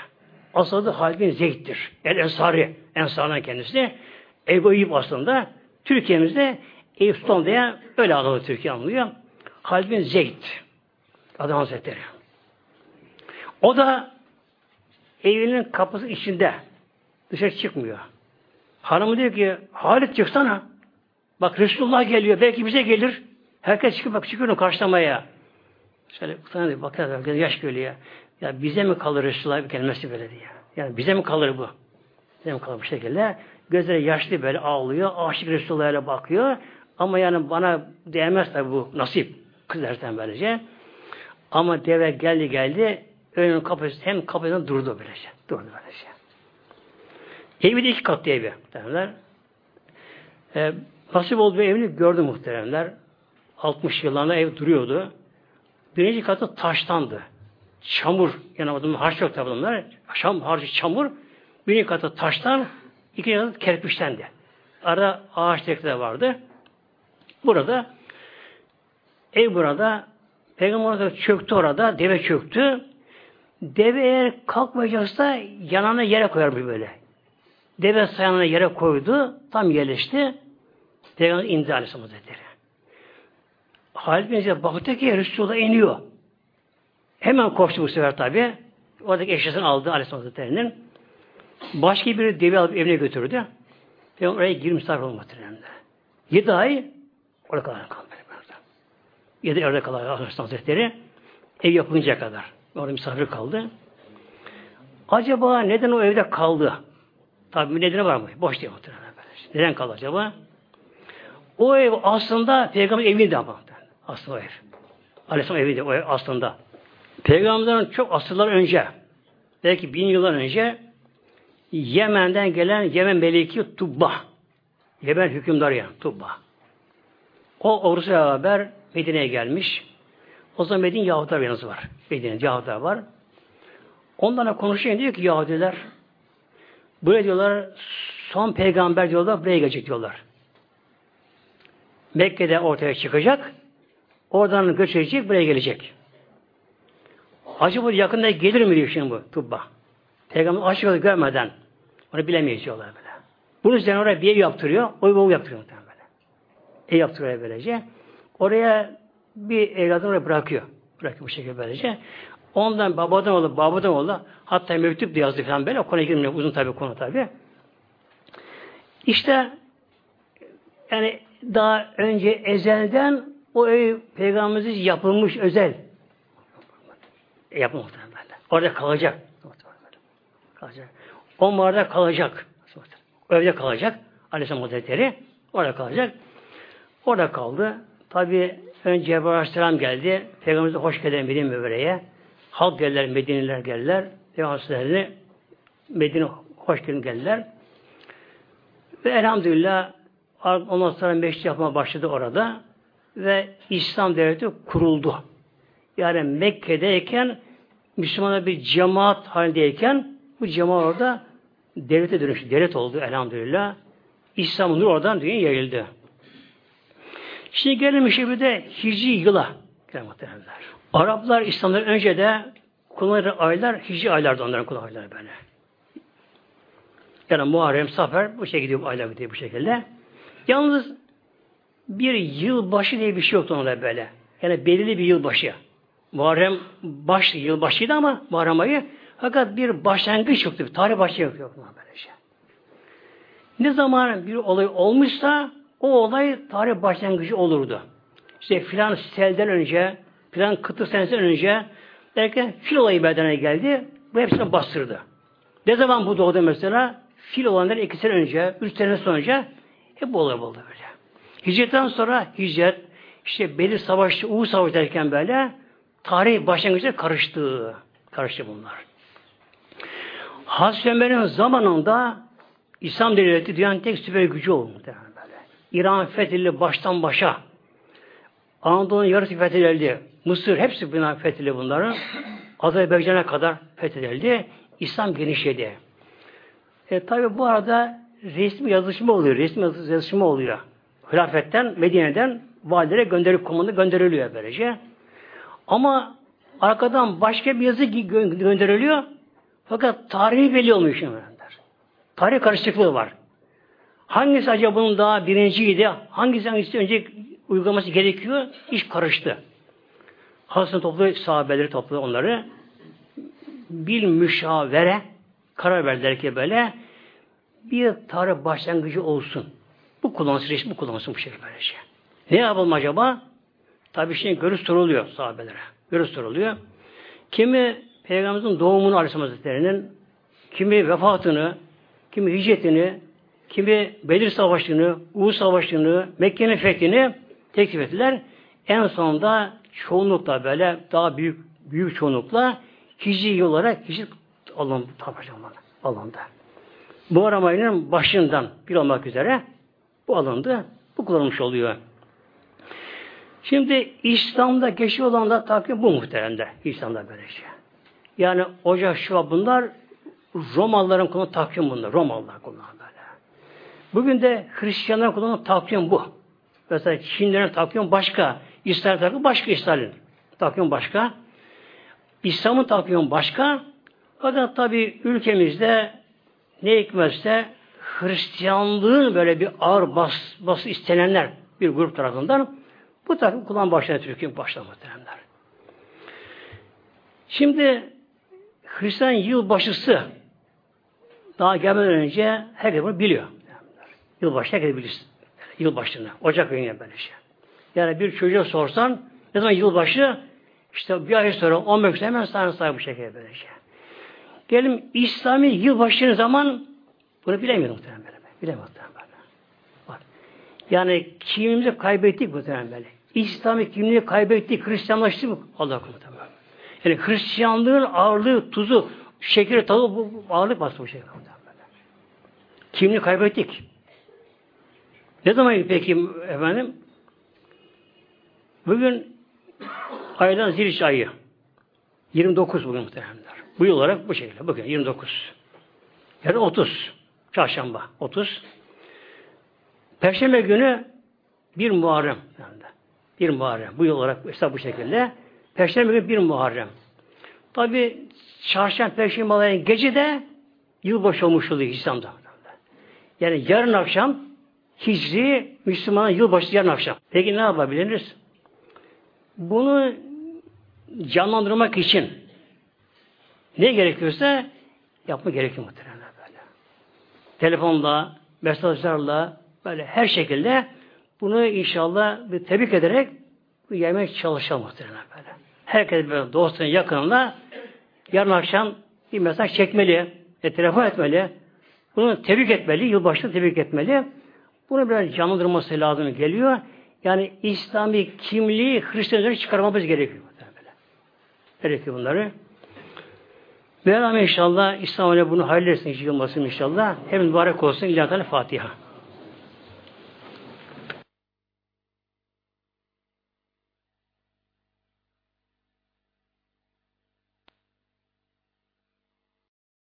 Aslında Halid bin Zeyd'dir. El Ensari. Ensar'dan kendisi. Ebu Eyüp aslında. Türkiye'mizde Eyüp diye öyle adını Türkiye anlıyor. Halid bin Zeyd. Adam Hazretleri. O da evinin kapısı içinde. Dışarı çıkmıyor. Hanımı diyor ki Halit çıksana. Bak Resulullah geliyor. Belki bize gelir. Herkes çıkıp bak çıkıyor karşılamaya. Şöyle utanıyor. Bakar yaş geliyor. Ya bize mi kalır Resulullah gelmesi böyle diye. Yani bize mi kalır bu? Bize mi kalır bu şekilde? Gözleri yaşlı böyle ağlıyor. Aşık Resulullah'a bakıyor. Ama yani bana değmez tabi bu nasip. Kız dersen böylece. Ama deve geldi geldi önünün kapısı hem kapıdan durdu böylece. Durdu böylece. Evi de iki katlı evi muhtemelenler. Ee, nasip olduğu evini gördü muhteremler. 60 yıllarında ev duruyordu. Birinci katı taştandı. Çamur. Yani adamın harç yok tabi bunlar. Şam, harcı çamur. Birinci katı taştan, ikinci katı kerpiçtendi. Arada ağaç de vardı. Burada ev burada Peygamber çöktü orada. Deve çöktü. Deve eğer kalkmayacaksa yanına yere koyar böyle. Deve sayağına yere koydu. Tam yerleşti. Peygamber indi Aleyhisselam Hazretleri. Halid bin Zeyd baktı ki Resulullah iniyor. Hemen koştu bu sefer tabi. Oradaki eşyasını aldı Aleyhisselam Hazretleri'nin. Başka bir devi alıp evine götürdü. Peygamber oraya girip misafir olmak Yedi ay orada kalır kaldı. Yedi orada kalır Aleyhisselam Hazretleri. Ev yapılıncaya kadar. Orada misafir kaldı. Acaba neden o evde kaldı? Tabi nedeni var mı? Boş değil muhtemelen. Neden kaldı acaba? O ev aslında peygamber eviydi ama. Aslında o ev. Aleyhisselam eviydi o ev aslında. Peygamberden çok asırlar önce belki bin yıllar önce Yemen'den gelen Yemen Meleki Tubba Yemen hükümdarı yani Tubba. O ordusu beraber Medine'ye gelmiş. O zaman Medine Yahudiler yanısı var. Medine'de Yahudiler var. Onlarla konuşuyor diyor ki Yahudiler buraya diyorlar son peygamber diyorlar buraya gelecek diyorlar. Mekke'de ortaya çıkacak. Oradan göç edecek, buraya gelecek. Acaba yakında gelir mi diyor şimdi bu Tubba. Peygamber aşık görmeden onu bilemeyiz diyorlar böyle. Bunun üzerine oraya bir ev yaptırıyor. O ev yaptırıyor muhtemelen böyle. Ev yaptırıyor böylece. Oraya bir evladını oraya bırakıyor. Bırakıyor bu şekilde böylece. Ondan babadan oldu, babadan oldu. Hatta mektup da yazdı falan böyle. O konuya girmiyor. Uzun tabi konu tabi. İşte yani daha önce ezelden o ev peygamberimiz yapılmış özel. Yapılmış böyle. Orada kalacak. Kalacak. O mağarada kalacak. O evde kalacak. Aleyhisselam Hazretleri orada kalacak. Orada kaldı. Tabi önce Cebrail Aleyhisselam geldi. Peygamberimize hoş geldin Medine Mübareğe. Halk geldiler, Medine'liler geldiler. Peygamber Medine hoş geldin geldiler. Ve elhamdülillah ondan sonra meşrit yapma başladı orada. Ve İslam devleti kuruldu. Yani Mekke'deyken Müslümanlar bir cemaat halindeyken bu cemaat orada devlete dönüştü. Devlet oldu elhamdülillah. İslam'ın nur oradan dünya yayıldı. Şimdi gelmiş bir de Hicri yıla. Araplar İslam'dan önce de kullanır aylar Hicri aylardı onların kullanırlar böyle. Yani Muharrem, Safer bu şekilde gidiyor, aylar gidiyor bu şekilde. Yalnız bir yılbaşı diye bir şey yoktu onlarda böyle. Yani belirli bir yılbaşı. Muharrem baş yılbaşıydı ama Muharrem ayı fakat bir başlangıç yoktu. Bir tarih başlangıç yok mu böyle şey. Ne zaman bir olay olmuşsa o olay tarih başlangıcı olurdu. İşte filan selden önce, filan kıtır senesinden önce derken fil olayı meydana geldi. Bu hepsini bastırdı. Ne zaman bu doğdu mesela? Fil olanlar iki sene önce, üç sene sonra hep bu olay oldu. Hicretten sonra hicret, işte Belir Savaşı, Uğur Savaşı derken böyle tarih başlangıçta karıştı. Karıştı bunlar. Hazreti Ömer'in zamanında İslam devleti dünyanın tek süper gücü oldu. Böyle. İran fethedildi baştan başa. Anadolu'nun yarısı fethedildi. Mısır hepsi bina fethedildi bunların. Azerbaycan'a kadar fethedildi. İslam genişledi. E, tabi bu arada resmi yazışma oluyor. Resmi yazışma oluyor. Hilafetten, Medine'den valilere gönderip komanda gönderiliyor böylece. Ama arkadan başka bir yazı gönderiliyor. Fakat tarihi belli olmuyor şimdi. Tarih karışıklığı var. Hangisi acaba bunun daha birinciydi? Hangisi hangisi önce uygulaması gerekiyor? İş karıştı. Hasan toplu sahabeleri toplu onları bir müşavere karar verdiler ki böyle bir tarih başlangıcı olsun. Bu kullansın, resmi bu kullansın bu şekilde böylece. Ne yapalım acaba? Tabi şimdi görüş soruluyor sahabelere. Görüş soruluyor. Kimi Peygamberimizin doğumunu Aleyhisselam Hazretleri'nin, kimi vefatını, kimi hicretini, kimi Bedir Savaşı'nı, Uğur Savaşı'nı, Mekke'nin fethini teklif ettiler. En sonunda çoğunlukla böyle daha büyük büyük çoğunlukla hicri olarak hicret alındı. alındı. Bu aramayının başından bir olmak üzere bu alındı. Bu kullanılmış oluyor. Şimdi İslam'da geçiyor olan da takvim bu muhteremde. İslam'da böyle şey. Yani Ocak, Şubat bunlar Romalıların konu takvim bunlar. Romalılar kullanan böyle. Bugün de Hristiyanlar kullanan takvim bu. Mesela Çinlerin takvim başka. İsrail takvim başka İsrail'in. Takvim başka. İslam'ın takvimi başka. Fakat tabi ülkemizde ne hikmetse Hristiyanlığın böyle bir ağır bas, bası istenenler bir grup tarafından bu takım kullan başladı Türkiye başladı muhteremler. Şimdi Hristiyan yılbaşısı daha gelmeden önce herkes bunu biliyor. Yılbaşı herkes bilir. Yılbaşını. Ocak ayında böyle şey. Yani bir çocuğa sorsan ne zaman yılbaşı işte bir ay sonra 15 gün hemen sana sahibi bu şekilde böyle şey. Gelin İslami yılbaşı zaman bunu bilemiyorum muhtemelen böyle. Bilemiyorum muhtemelen böyle. Bak. Yani kimimizi kaybettik muhtemelen böyle. İslami kimliği kaybettik, Hristiyanlaştık mı? Allah korusun. Yani Hristiyanlığın ağırlığı, tuzu, şekeri, tadı bu, ağırlık bastı bu şekilde. Kimliği kaybettik. Ne zaman peki efendim? Bugün aydan ziliş ayı. 29 bugün muhtemelenler. Bu yıl olarak bu şekilde. Bugün 29. Ya da 30. Çarşamba 30. Perşembe günü bir Muharrem. Yani bir Muharrem. Bu yıl olarak mesela bu şekilde. Perşembe günü bir Muharrem. Tabi çarşamba perşembe ayın gece de yılbaşı olmuş oluyor İslam'da. Yani yarın akşam Hicri Müslümanın yılbaşı yarın akşam. Peki ne yapabiliriz? Bunu canlandırmak için ne gerekiyorsa yapma gerekiyor muhtemelen. Telefonla, mesajlarla, böyle her şekilde bunu inşallah bir tebrik ederek yemek çalışalım muhtemelen böyle. Herkes böyle dostuna, yakınına yarın akşam bir mesaj çekmeli, e, telefon etmeli, bunu tebrik etmeli, yılbaşını tebrik etmeli. Bunu biraz canlandırması lazım geliyor. Yani İslami kimliği Hristiyanları çıkarmamız gerekiyor. Böyle. Gerekiyor bunları. Mevlam inşallah İslam'la bunu hayırlı etsin inşallah. Hepimiz mübarek olsun. İlahi Fatiha.